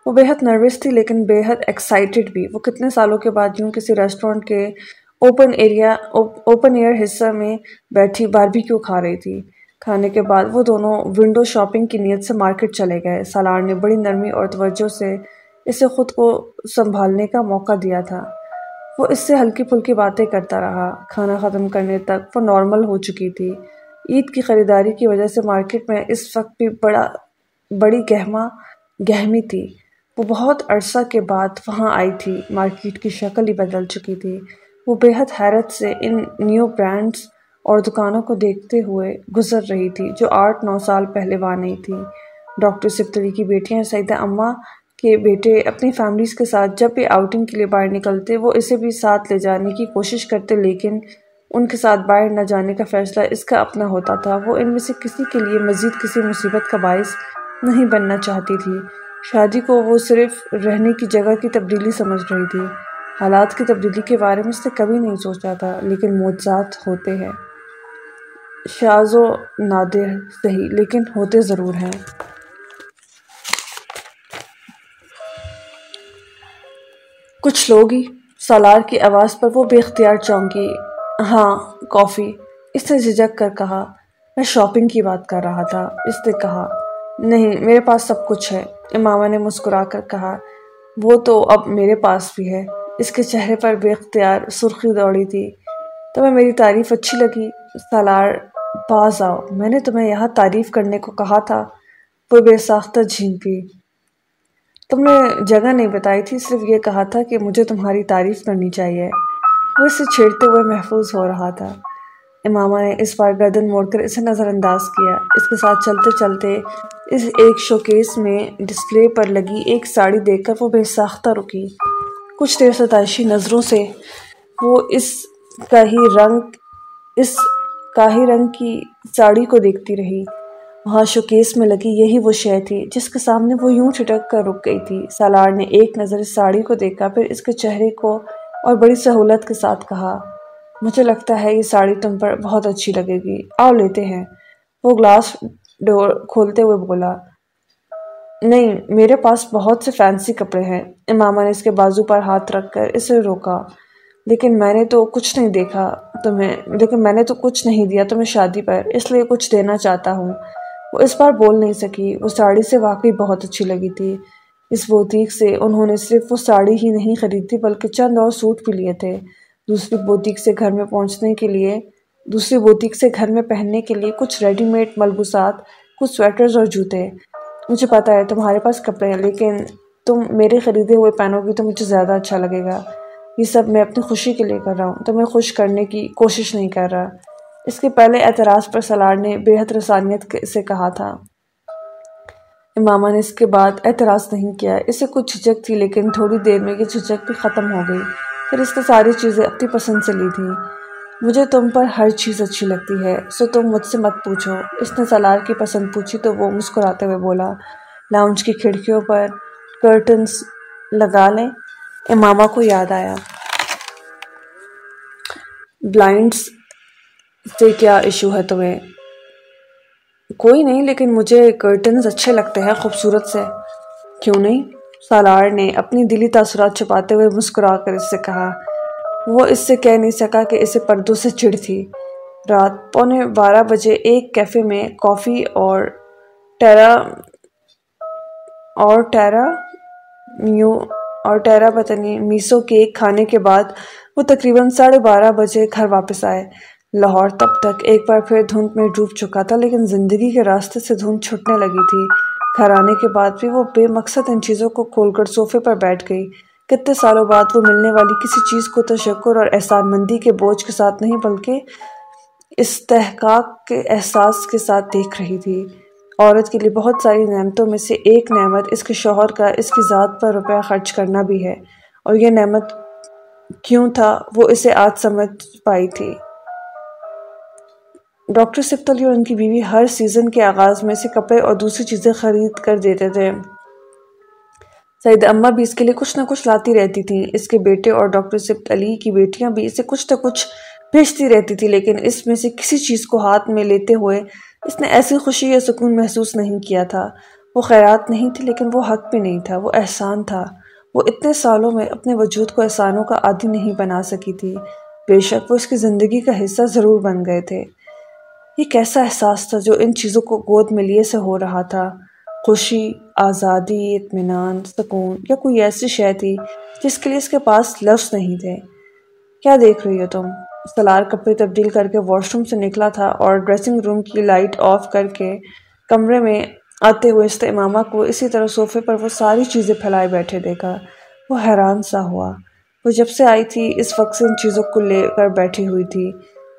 Speaker 1: وہ بےحد نروس تھی لیکن بےحد ایکسائٹڈ بھی۔ وہ کتنے سالوں کے بعد یوں کسی ریسٹورنٹ کے اوپن ایریا اوپن ایئر حصہ میں بیٹھی باربی کیوں کھا رہی تھی۔ کھانے کے بعد وہ دونوں ونڈو شاپنگ کی نیت سے مارکیٹ چلے گئے۔ سالار نے بڑی نرمی اور توجہ سے اسے خود کو سنبھالنے کا موقع دیا تھا۔ وہ اس سے ہلکی پھلکی باتیں کرتا رہا۔ کھانا ختم کرنے تک وہ نارمل ہو چکی تھی۔ عید کی خریداری کی وجہ سے مارکیٹ میں اس وقت بھی بڑا، بڑی گہما، گہمی تھی۔ وہ بہت عرصہ کے بعد وہاں آئی تھی۔ مارکیٹ کی شکل ہی بدل چکی تھی۔ وہ حد حیرت سے ان نیو برانڈز اور دکانوں کو دیکھتے ہوئے گزر رہی تھی، جو آٹھ نو سال پہلے وہاں نہیں تھی۔ ڈاکٹر سفتری کی بیٹیاں سیدہ اماں کہ بیٹے اپنی فیملیز کے ساتھ جب بھی آؤٹنگ کے لیے باہر نکلتے، وہ اسے بھی ساتھ لے جانے کی کوشش کرتے، لیکن ان کے ساتھ باہر نہ جانے کا فیصلہ اس کا اپنا ہوتا تھا۔ وہ ان میں سے کسی کے لیے مزید کسی مصیبت کا باعث نہیں بننا چاہتی تھی۔ شادی کو وہ صرف رہنے کی جگہ کی تبدیلی سمجھ رہی تھی۔ حالات کی تبدیلی کے بارے میں اس نے کبھی نہیں سوچا تھا، لیکن معجزات ہوتے ہیں۔ شاز و نادر صحیح، لیکن ہوتے ضرور ہیں۔ کچھ لوگ ہی سالار کی آواز پر وہ بے اختیار چونکی۔ ہاں کافی۔ اس نے جھجک کر کہا، میں شاپنگ کی بات کر رہا تھا، اس نے کہا۔ نہیں، میرے پاس سب کچھ ہے۔ امامہ نے مسکرا کر کہا، وہ تو اب میرے پاس بھی ہے۔ اس کے چہرے پر بے اختیار سرخی دوڑی تھی۔ تمہیں میری تعریف اچھی لگی؟ سالار، باز آؤ۔ میں نے تمہیں یہاں تعریف کرنے کو کہا تھا۔ وہ بے ساختہ جھینپی تم نے جگہ نہیں بتائی تھی، صرف یہ کہا تھا کہ مجھے تمہاری تعریف کرنی چاہیے۔ وہ اسے چھیڑتے ہوئے محفوظ ہو رہا تھا۔ امامہ نے اس بار گردن موڑ کر اسے نظر انداز کیا۔ اس کے ساتھ چلتے چلتے اس ایک شوکیس میں ڈسپلے پر لگی ایک ساڑی دیکھ کر وہ بے ساختہ رکی۔ کچھ دیر ستائشی نظروں سے وہ اس کا ہی رنگ، اس کاہی رنگ کی ساڑی کو دیکھتی رہی۔ وہاں شوکیس میں لگی یہی وہ شے تھی جس کے سامنے وہ یوں چھٹک کر رک گئی تھی۔ سالار نے ایک نظر اس ساڑی کو دیکھا، پھر اس کے چہرے کو اور بڑی سہولت کے ساتھ کہا مجھے لگتا ہے یہ ساڑی تم پر بہت اچھی لگے گی۔ آؤ لیتے ہیں۔ وہ گلاس ڈور کھولتے ہوئے بولا، نہیں، میرے پاس بہت سے فینسی کپڑے ہیں۔ امامہ نے اس کے بازو پر ہاتھ رکھ کر اسے روکا۔ لیکن میں نے تو کچھ نہیں دیکھا تمہیں، لیکن میں نے تو کچھ نہیں دیا تمہیں شادی پر، اس لیے کچھ دینا چاہتا ہوں۔ وہ اس بار بول نہیں سکی۔ وہ ساڑی سے واقعی بہت اچھی لگی تھی۔ اس بوتیک سے انہوں نے صرف وہ ساڑی ہی نہیں خریدی، بلکہ چند اور سوٹ بھی لیے تھے۔ دوسری بوتیک سے گھر میں پہنچنے کے لیے، دوسری بوتیک سے گھر میں پہننے کے لیے کچھ ریڈی میڈ ملبوسات، کچھ سویٹرز اور جوتے۔ مجھے پتا ہے تمہارے پاس کپڑے ہیں، لیکن تم میرے خریدے ہوئے پہنو گی تو مجھے زیادہ اچھا لگے گا۔ یہ سب میں اپنی خوشی کے لیے کر رہا ہوں، تمہیں خوش کرنے کی کوشش نہیں کر رہا۔ اس کے پہلے اعتراض پر سلار نے بے حد رسانیت سے کہا تھا۔ امامہ نے اس کے بعد اعتراض نہیں کیا۔ اسے کچھ جھجک تھی، لیکن تھوڑی دیر میں یہ جھجک بھی ختم ہو گئی۔ پھر اس نے ساری چیزیں اپنی پسند سے لی تھیں مجھے تم پر ہر چیز اچھی لگتی ہے، سو تم مجھ سے مت پوچھو۔ اس نے سلار کی پسند پوچھی تو وہ مسکراتے ہوئے بولا، لاؤنج کی کھڑکیوں پر کرٹنز لگا لیں۔ امامہ کو یاد آیا۔ بلائنڈز سے کیا ایشو ہے تمہیں؟ کوئی نہیں، لیکن مجھے کرٹنز اچھے لگتے ہیں خوبصورت سے۔ کیوں نہیں؟ سالار نے اپنی دلی تاثرات چھپاتے ہوئے مسکرا کر اس سے کہا، وہ اس سے کہہ نہیں سکا کہ اسے پردوں سے چڑ تھی۔ رات پونے بارہ بجے ایک کیفے میں کافی اور ٹیرا اور ٹیرا میو اور ٹیرا پتنی میسو کیک کھانے کے بعد وہ تقریباً ساڑھے بارہ بجے گھر واپس آئے۔ لاہور تب تک ایک بار پھر دھند میں ڈوب چکا تھا، لیکن زندگی کے راستے سے دھند چھٹنے لگی تھی۔ گھر آنے کے بعد بھی وہ بے مقصد ان چیزوں کو کھول کر صوفے پر بیٹھ گئی۔ کتنے سالوں بعد وہ ملنے والی کسی چیز کو تشکر اور احسان مندی کے بوجھ کے ساتھ نہیں، بلکہ استحقاق کے احساس کے ساتھ دیکھ رہی تھی۔ عورت کے لیے بہت ساری نعمتوں میں سے ایک نعمت اس کے شوہر کا، اس کی ذات پر روپیہ خرچ کرنا بھی ہے۔ اور یہ نعمت کیوں تھا؟ وہ اسے آج سمجھ پائی تھی۔ ڈاکٹر سپتلی اور ان کی بیوی ہر سیزن کے آغاز میں سے کپڑے اور دوسری چیزیں خرید کر دیتے تھے۔ سعید اماں بھی اس کے لیے کچھ نہ کچھ لاتی رہتی تھیں۔ اس کے بیٹے اور ڈاکٹر سبت علی کی بیٹیاں بھی اسے کچھ نہ کچھ بھیجتی رہتی تھی لیکن اس میں سے کسی چیز کو ہاتھ میں لیتے ہوئے اس نے ایسی خوشی یا سکون محسوس نہیں کیا تھا۔ وہ خیرات نہیں تھی، لیکن وہ حق بھی نہیں تھا، وہ احسان تھا۔ وہ اتنے سالوں میں اپنے وجود کو احسانوں کا عادی نہیں بنا سکی تھی۔ بے شک وہ اس کی زندگی کا حصہ ضرور بن گئے تھے۔ یہ کیسا احساس تھا جو ان چیزوں کو گود میں لیے سے ہو رہا تھا؟ خوشی، آزادی، اطمینان، سکون یا کوئی ایسی شے تھی جس کے لیے اس کے پاس لفظ نہیں تھے؟ کیا دیکھ رہی ہو تم؟ سلار کپڑے تبدیل کر کے واش روم سے نکلا تھا اور ڈریسنگ روم کی لائٹ آف کر کے کمرے میں آتے ہوئے استعمامہ کو اسی طرح صوفے پر وہ ساری چیزیں پھیلائے بیٹھے دیکھا۔ وہ حیران سا ہوا۔ وہ جب سے آئی تھی، اس وقت سے ان چیزوں کو لے کر بیٹھی ہوئی تھی۔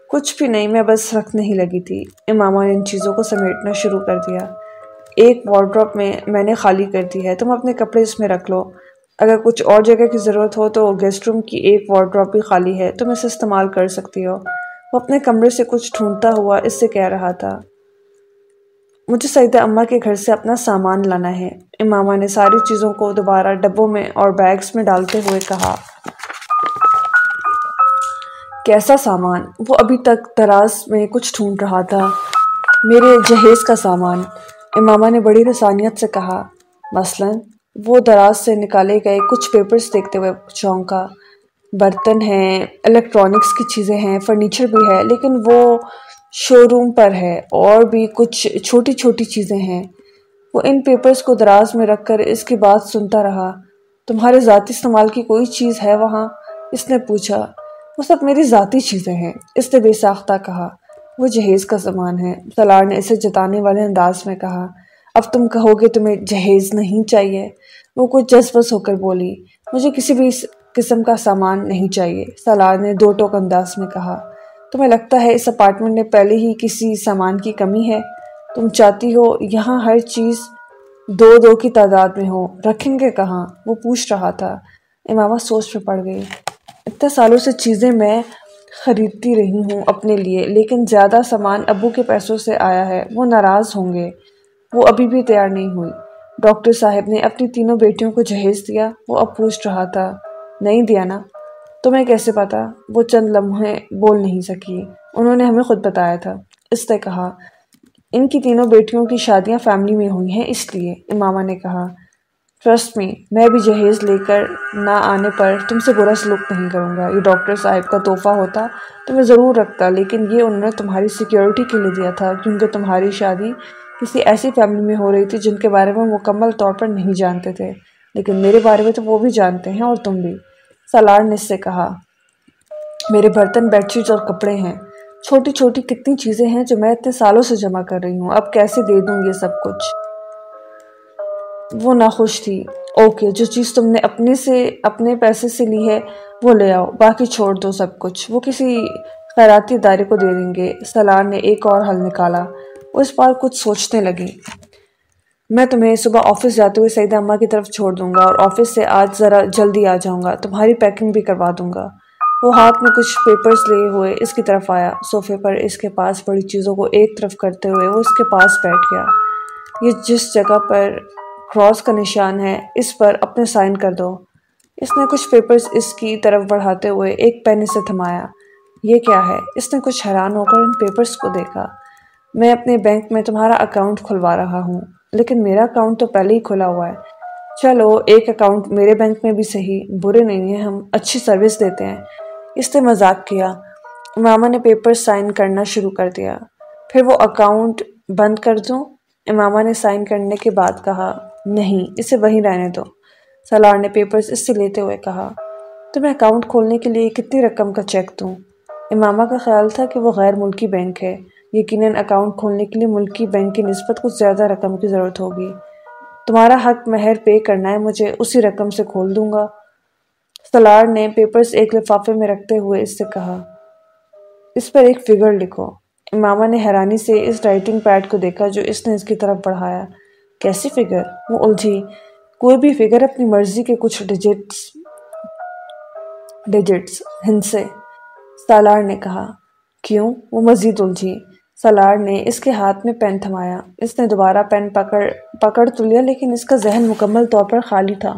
Speaker 1: کچھ بھی نہیں، میں بس رکھ نہیں لگی تھی۔ امامہ نے ان چیزوں کو سمیٹنا شروع کر دیا۔ ایک وارڈروپ میں میں نے خالی کر دی ہے۔ تم اپنے کپڑے اس میں رکھ لو۔ اگر کچھ اور جگہ کی ضرورت ہو تو گیسٹ روم کی ایک وارڈروپ بھی خالی ہے۔ تم اسے استعمال کر سکتی ہو۔ وہ اپنے کمرے سے کچھ ڈھونڈتا ہوا اس سے کہہ رہا تھا۔ مجھے سعیدہ اماں کے گھر سے اپنا سامان لانا ہے۔ امامہ نے ساری چیزوں کو دوبارہ ڈبوں میں اور بیگز میں ڈالتے ہوئے کہا۔ کیسا سامان؟ وہ ابھی تک دراز میں کچھ ڈھونڈ رہا تھا۔ میرے جہیز کا سامان۔ امامہ نے بڑی رسانیت سے کہا، مثلا وہ دراز سے نکالے گئے کچھ پیپرز دیکھتے ہوئے چونکا۔ برتن ہیں الیکٹرانکس کی چیزیں ہیں فرنیچر بھی ہے، لیکن وہ شو روم پر ہے اور بھی کچھ چھوٹی چھوٹی چیزیں ہیں۔ وہ ان پیپرز کو دراز میں رکھ کر اس کی بات سنتا رہا۔ تمہارے ذاتی استعمال کی کوئی چیز ہے وہاں؟ اس نے پوچھا۔ وہ سب میری ذاتی چیزیں ہیں۔ اس نے بے ساختہ کہا، وہ جہیز کا سامان ہے۔ سلار نے اسے جتانے والے انداز میں کہا، اب تم کہو گے تمہیں جہیز نہیں چاہیے۔ وہ کچھ جذبس ہو کر بولی، مجھے کسی بھی قسم کا سامان نہیں چاہیے۔ سالار نے دو ٹوک انداز میں کہا، تمہیں لگتا ہے اس اپارٹمنٹ میں پہلے ہی کسی سامان کی کمی ہے؟ تم چاہتی ہو یہاں ہر چیز دو دو کی تعداد میں ہو۔ رکھیں گے کہاں؟ وہ پوچھ رہا تھا۔ امامہ سوچ پہ پڑ گئی۔ اتنے سالوں سے چیزیں میں خریدتی رہی ہوں اپنے لیے، لیکن زیادہ سامان ابو کے پیسوں سے آیا ہے۔ وہ ناراض ہوں گے۔ وہ ابھی بھی تیار نہیں ہوئی۔ ڈاکٹر صاحب نے اپنی تینوں بیٹیوں کو جہیز دیا۔ وہ اب پوچھ رہا تھا۔ نہیں دیا نا؟ تمہیں کیسے پتا؟ وہ چند لمحے بول نہیں سکی۔ انہوں نے ہمیں خود بتایا تھا۔ اس نے کہا، ان کی تینوں بیٹیوں کی شادیاں فیملی میں ہوئی ہیں، اس لیے، امامہ نے کہا۔ ٹرسٹ میں میں بھی جہیز لے کر نہ آنے پر تم سے برا سلوک نہیں کروں گا۔ یہ ڈاکٹر صاحب کا تحفہ ہوتا تو میں ضرور رکھتا، لیکن یہ انہوں نے تمہاری سیکیورٹی کے لیے دیا تھا، کیونکہ تمہاری شادی کسی ایسی فیملی میں ہو رہی تھی جن کے بارے میں مکمل طور پر نہیں جانتے تھے۔ لیکن میرے بارے میں تو وہ بھی جانتے ہیں اور تم بھی۔ سالار نے اس سے کہا، میرے برتن بیڈ شیٹ اور کپڑے ہیں۔ چھوٹی چھوٹی کتنی چیزیں ہیں جو میں اتنے سالوں سے جمع کر رہی ہوں۔ اب کیسے دے دوں یہ سب کچھ؟ وہ ناخوش تھی۔ اوکے، جو چیز تم نے اپنے سے، اپنے پیسے سے لی ہے، وہ لے آؤ، باقی چھوڑ دو سب کچھ۔ وہ کسی خیراتی ادارے کو دے دیں گے۔ سلار نے ایک اور حل نکالا۔ وہ اس بار کچھ سوچنے لگی۔ میں تمہیں صبح آفس جاتے ہوئے سعیدہ اماں کی طرف چھوڑ دوں گا اور آفس سے آج ذرا جلدی آ جاؤں گا۔ تمہاری پیکنگ بھی کروا دوں گا۔ وہ ہاتھ میں کچھ پیپرز لے ہوئے اس کی طرف آیا۔ صوفے پر اس کے پاس بڑی چیزوں کو ایک طرف کرتے ہوئے وہ اس کے پاس بیٹھ گیا۔ یہ جس جگہ پر کراس کا نشان ہے، اس پر اپنے سائن کر دو۔ اس نے کچھ پیپرز اس کی طرف بڑھاتے ہوئے ایک پین سے تھمایا۔ یہ کیا ہے؟ اس نے کچھ حیران ہو کر ان پیپرز کو دیکھا۔ میں اپنے بینک میں تمہارا اکاؤنٹ کھلوا رہا ہوں، لیکن میرا اکاؤنٹ تو پہلے ہی کھلا ہوا ہے۔ چلو، ایک اکاؤنٹ میرے بینک میں بھی صحیح، برے نہیں ہیں، ہم اچھی سروس دیتے ہیں۔ اس نے مذاق کیا۔ ماما نے پیپر سائن کرنا شروع کر دیا۔ پھر وہ اکاؤنٹ بند کر دوں؟ امامہ نے سائن کرنے کے بعد کہا نہیں، اسے وہیں رہنے دو۔ سالار نے پیپرز اس سے لیتے ہوئے کہا تمہیں اکاؤنٹ کھولنے کے لیے کتنی رقم کا چیک دوں؟ امامہ کا خیال تھا کہ وہ غیر ملکی بینک ہے۔ یقیناً اکاؤنٹ کھولنے کے لیے ملکی بینک کی نسبت کچھ زیادہ رقم کی ضرورت ہوگی۔ تمہارا حق مہر پے کرنا ہے، مجھے اسی رقم سے کھول دوں گا۔ سلار نے پیپرز ایک لفافے میں رکھتے ہوئے اس سے کہا، اس پر ایک فگر لکھو۔ امامہ نے حیرانی سے اس رائٹنگ پیڈ کو دیکھا جو اس نے اس کی طرف بڑھایا۔ کیسی فگر وہ الجھی۔ کوئی بھی فگر اپنی مرضی کے کچھ ڈیجٹس ڈیجٹس ہنسے سالار نے کہا، کیوں؟ وہ مزید الجھی۔ سالار نے اس کے ہاتھ میں پین تھمایا۔ اس نے دوبارہ پین پکڑ پکڑ تو لیا، لیکن اس کا ذہن مکمل طور پر خالی تھا۔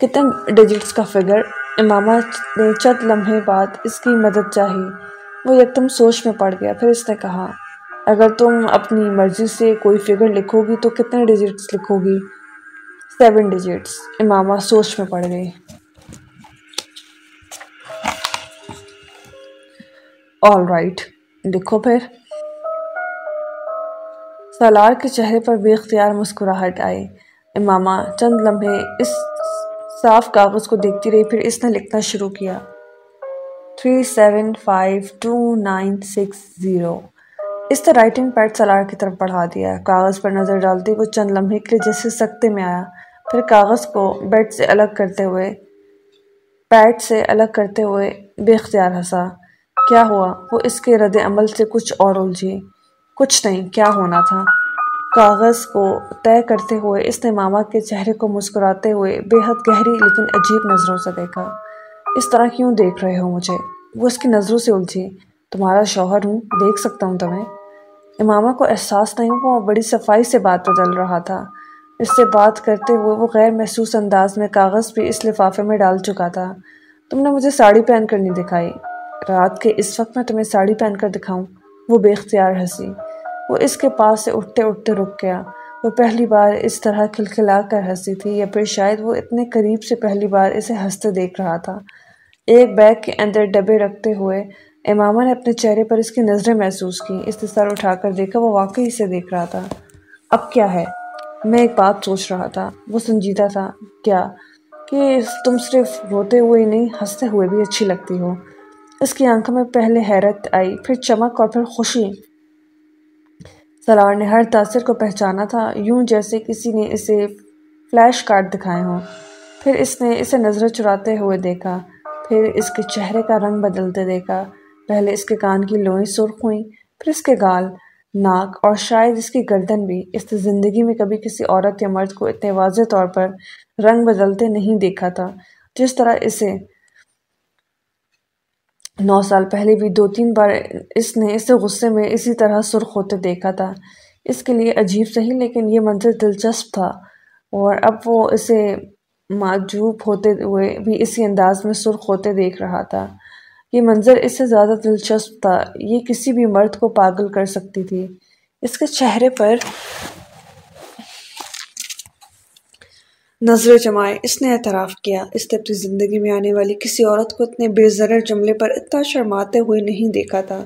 Speaker 1: کتنے ڈیجٹس کا فگر امامہ نے چند لمحے بعد اس کی مدد چاہی۔ وہ یکدم سوچ میں پڑ گیا۔ پھر اس نے کہا اگر تم اپنی مرضی سے کوئی فگر لکھو گی تو کتنے ڈیجٹس لکھو گی سیون ڈیجٹس امامہ سوچ میں پڑ گئی۔ آل رائٹ لکھو پھر۔ سالار کے چہرے پر بے اختیار مسکراہٹ آئی۔ امامہ چند لمحے اس صاف کاغذ کو دیکھتی رہی، پھر اس نے لکھنا شروع کیا۔ Three seven five two nine six zero اس نے رائٹنگ پیڈ سلار کی طرف بڑھا دیا کاغذ پر نظر ڈالتی وہ چند لمحے کے لیے جیسے سکتے میں آیا۔ پھر کاغذ کو بیڈ سے الگ کرتے ہوئے پیڈ سے الگ کرتے ہوئے بے اختیار ہنسا۔ کیا ہوا؟ وہ اس کے رد عمل سے کچھ اور الجھی۔ کچھ نہیں، کیا ہونا تھا؟ کاغذ کو طے کرتے ہوئے اس نے ماما کے چہرے کو مسکراتے ہوئے بے حد گہری لیکن عجیب نظروں سے دیکھا۔ اس طرح کیوں دیکھ رہے ہو مجھے؟ وہ اس کی نظروں سے الجھی۔ تمہارا شوہر ہوں، دیکھ سکتا ہوں تمہیں۔ امامہ کو احساس نہیں وہ بڑی صفائی سے بات بدل رہا تھا۔ اس سے بات کرتے ہوئے وہ غیر محسوس انداز میں کاغذ بھی اس لفافے میں ڈال چکا تھا۔ تم نے مجھے ساڑی پہن کر نہیں دکھائی۔ رات کے اس وقت میں تمہیں ساڑی پہن کر دکھاؤں، وہ بے اختیار ہنسی۔ وہ اس کے پاس سے اٹھتے اٹھتے رک گیا۔ وہ پہلی بار اس طرح کھلکھلا کر ہنسی تھی، یا پھر شاید وہ اتنے قریب سے پہلی بار اسے ہنستے دیکھ رہا تھا۔ ایک بیگ کے اندر ڈبے رکھتے ہوئے امامہ نے اپنے چہرے پر اس کی نظریں محسوس کی اس نے سر اٹھا کر دیکھا وہ واقعی اسے دیکھ رہا تھا۔ اب کیا ہے؟ میں ایک بات سوچ رہا تھا۔ وہ سنجیدہ تھا۔ کیا؟ کہ تم صرف روتے ہوئے نہیں، ہنستے ہوئے بھی اچھی لگتی ہو۔ اس کی آنکھوں میں پہلے حیرت آئی، پھر چمک اور پھر خوشی۔ سلار نے ہر تاثر کو پہچانا تھا، یوں جیسے کسی نے اسے فلیش کارڈ دکھائے ہوں۔ پھر اس نے اسے نظریں چراتے ہوئے دیکھا، پھر اس کے چہرے کا رنگ بدلتے دیکھا۔ پہلے اس کے کان کی لوئیں سرخ ہوئیں، پھر اس کے گال، ناک اور شاید اس کی گردن بھی اس نے زندگی میں کبھی کسی عورت یا مرد کو اتنے واضح طور پر رنگ بدلتے نہیں دیکھا تھا۔ جس طرح اسے نو سال پہلے بھی دو تین بار اس نے اسے غصے میں اسی طرح سرخ ہوتے دیکھا تھا۔ اس کے لیے عجیب صحیح لیکن یہ منظر دلچسپ تھا۔ اور اب وہ اسے معجوب ہوتے ہوئے بھی اسی انداز میں سرخ ہوتے دیکھ رہا تھا۔ یہ منظر اس سے زیادہ دلچسپ تھا۔ یہ کسی بھی مرد کو پاگل کر سکتی تھی۔ اس کے چہرے پر نظر جمائے اس نے اعتراف کیا۔ اس نے اپنی زندگی میں آنے والی کسی عورت کو اتنے بے ضرر جملے پر اتنا شرماتے ہوئے نہیں دیکھا تھا۔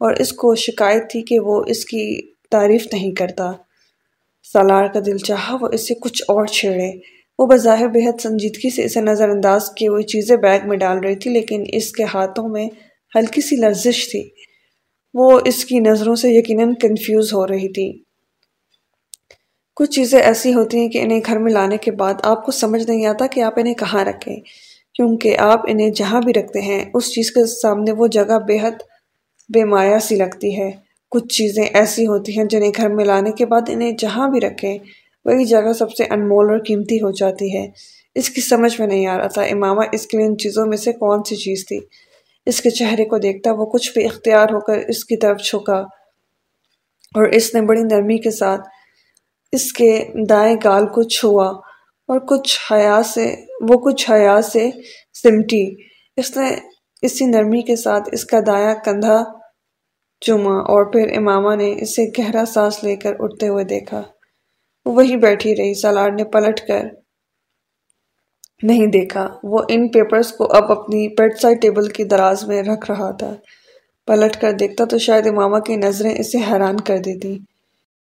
Speaker 1: اور اس کو شکایت تھی کہ وہ اس کی تعریف نہیں کرتا۔ سالار کا دل چاہا وہ اسے کچھ اور چھیڑے۔ وہ بظاہر بہت سنجیدگی سے اسے نظر انداز کیے ہوئی چیزیں بیگ میں ڈال رہی تھی، لیکن اس کے ہاتھوں میں ہلکی سی لرزش تھی۔ وہ اس کی نظروں سے یقیناً کنفیوز ہو رہی تھی۔ کچھ چیزیں ایسی ہوتی ہیں کہ انہیں گھر میں لانے کے بعد آپ کو سمجھ نہیں آتا کہ آپ انہیں کہاں رکھیں۔ کیونکہ آپ انہیں جہاں بھی رکھتے ہیں، اس چیز کے سامنے وہ جگہ بے حد بے مایا سی لگتی ہے۔ کچھ چیزیں ایسی ہوتی ہیں جنہیں گھر میں لانے کے بعد انہیں جہاں بھی رکھیں۔ وہی جگہ سب سے انمول اور قیمتی ہو جاتی ہے۔ اس کی سمجھ میں نہیں آ رہا تھا امامہ اس کے لیے ان چیزوں میں سے کون سی چیز تھی۔ اس کے چہرے کو دیکھتا وہ کچھ بھی اختیار ہو کر اس کی طرف چھکا اور اس نے بڑی نرمی کے ساتھ اس کے دائیں گال کو چھوا اور کچھ حیا سے، وہ کچھ حیا سے سمٹی۔ اس نے اسی نرمی کے ساتھ اس کا دایاں کندھا چوما اور پھر امامہ نے اسے گہرا سانس لے کر اٹھتے ہوئے دیکھا۔ وہ وہی بیٹھی رہی، سالار نے پلٹ کر۔ نہیں دیکھا، وہ ان پیپرز کو اب اپنی پیٹ سائڈ ٹیبل کی دراز میں رکھ رہا تھا۔ پلٹ کر دیکھتا تو شاید امامہ کی نظریں اسے حیران کر دیتی۔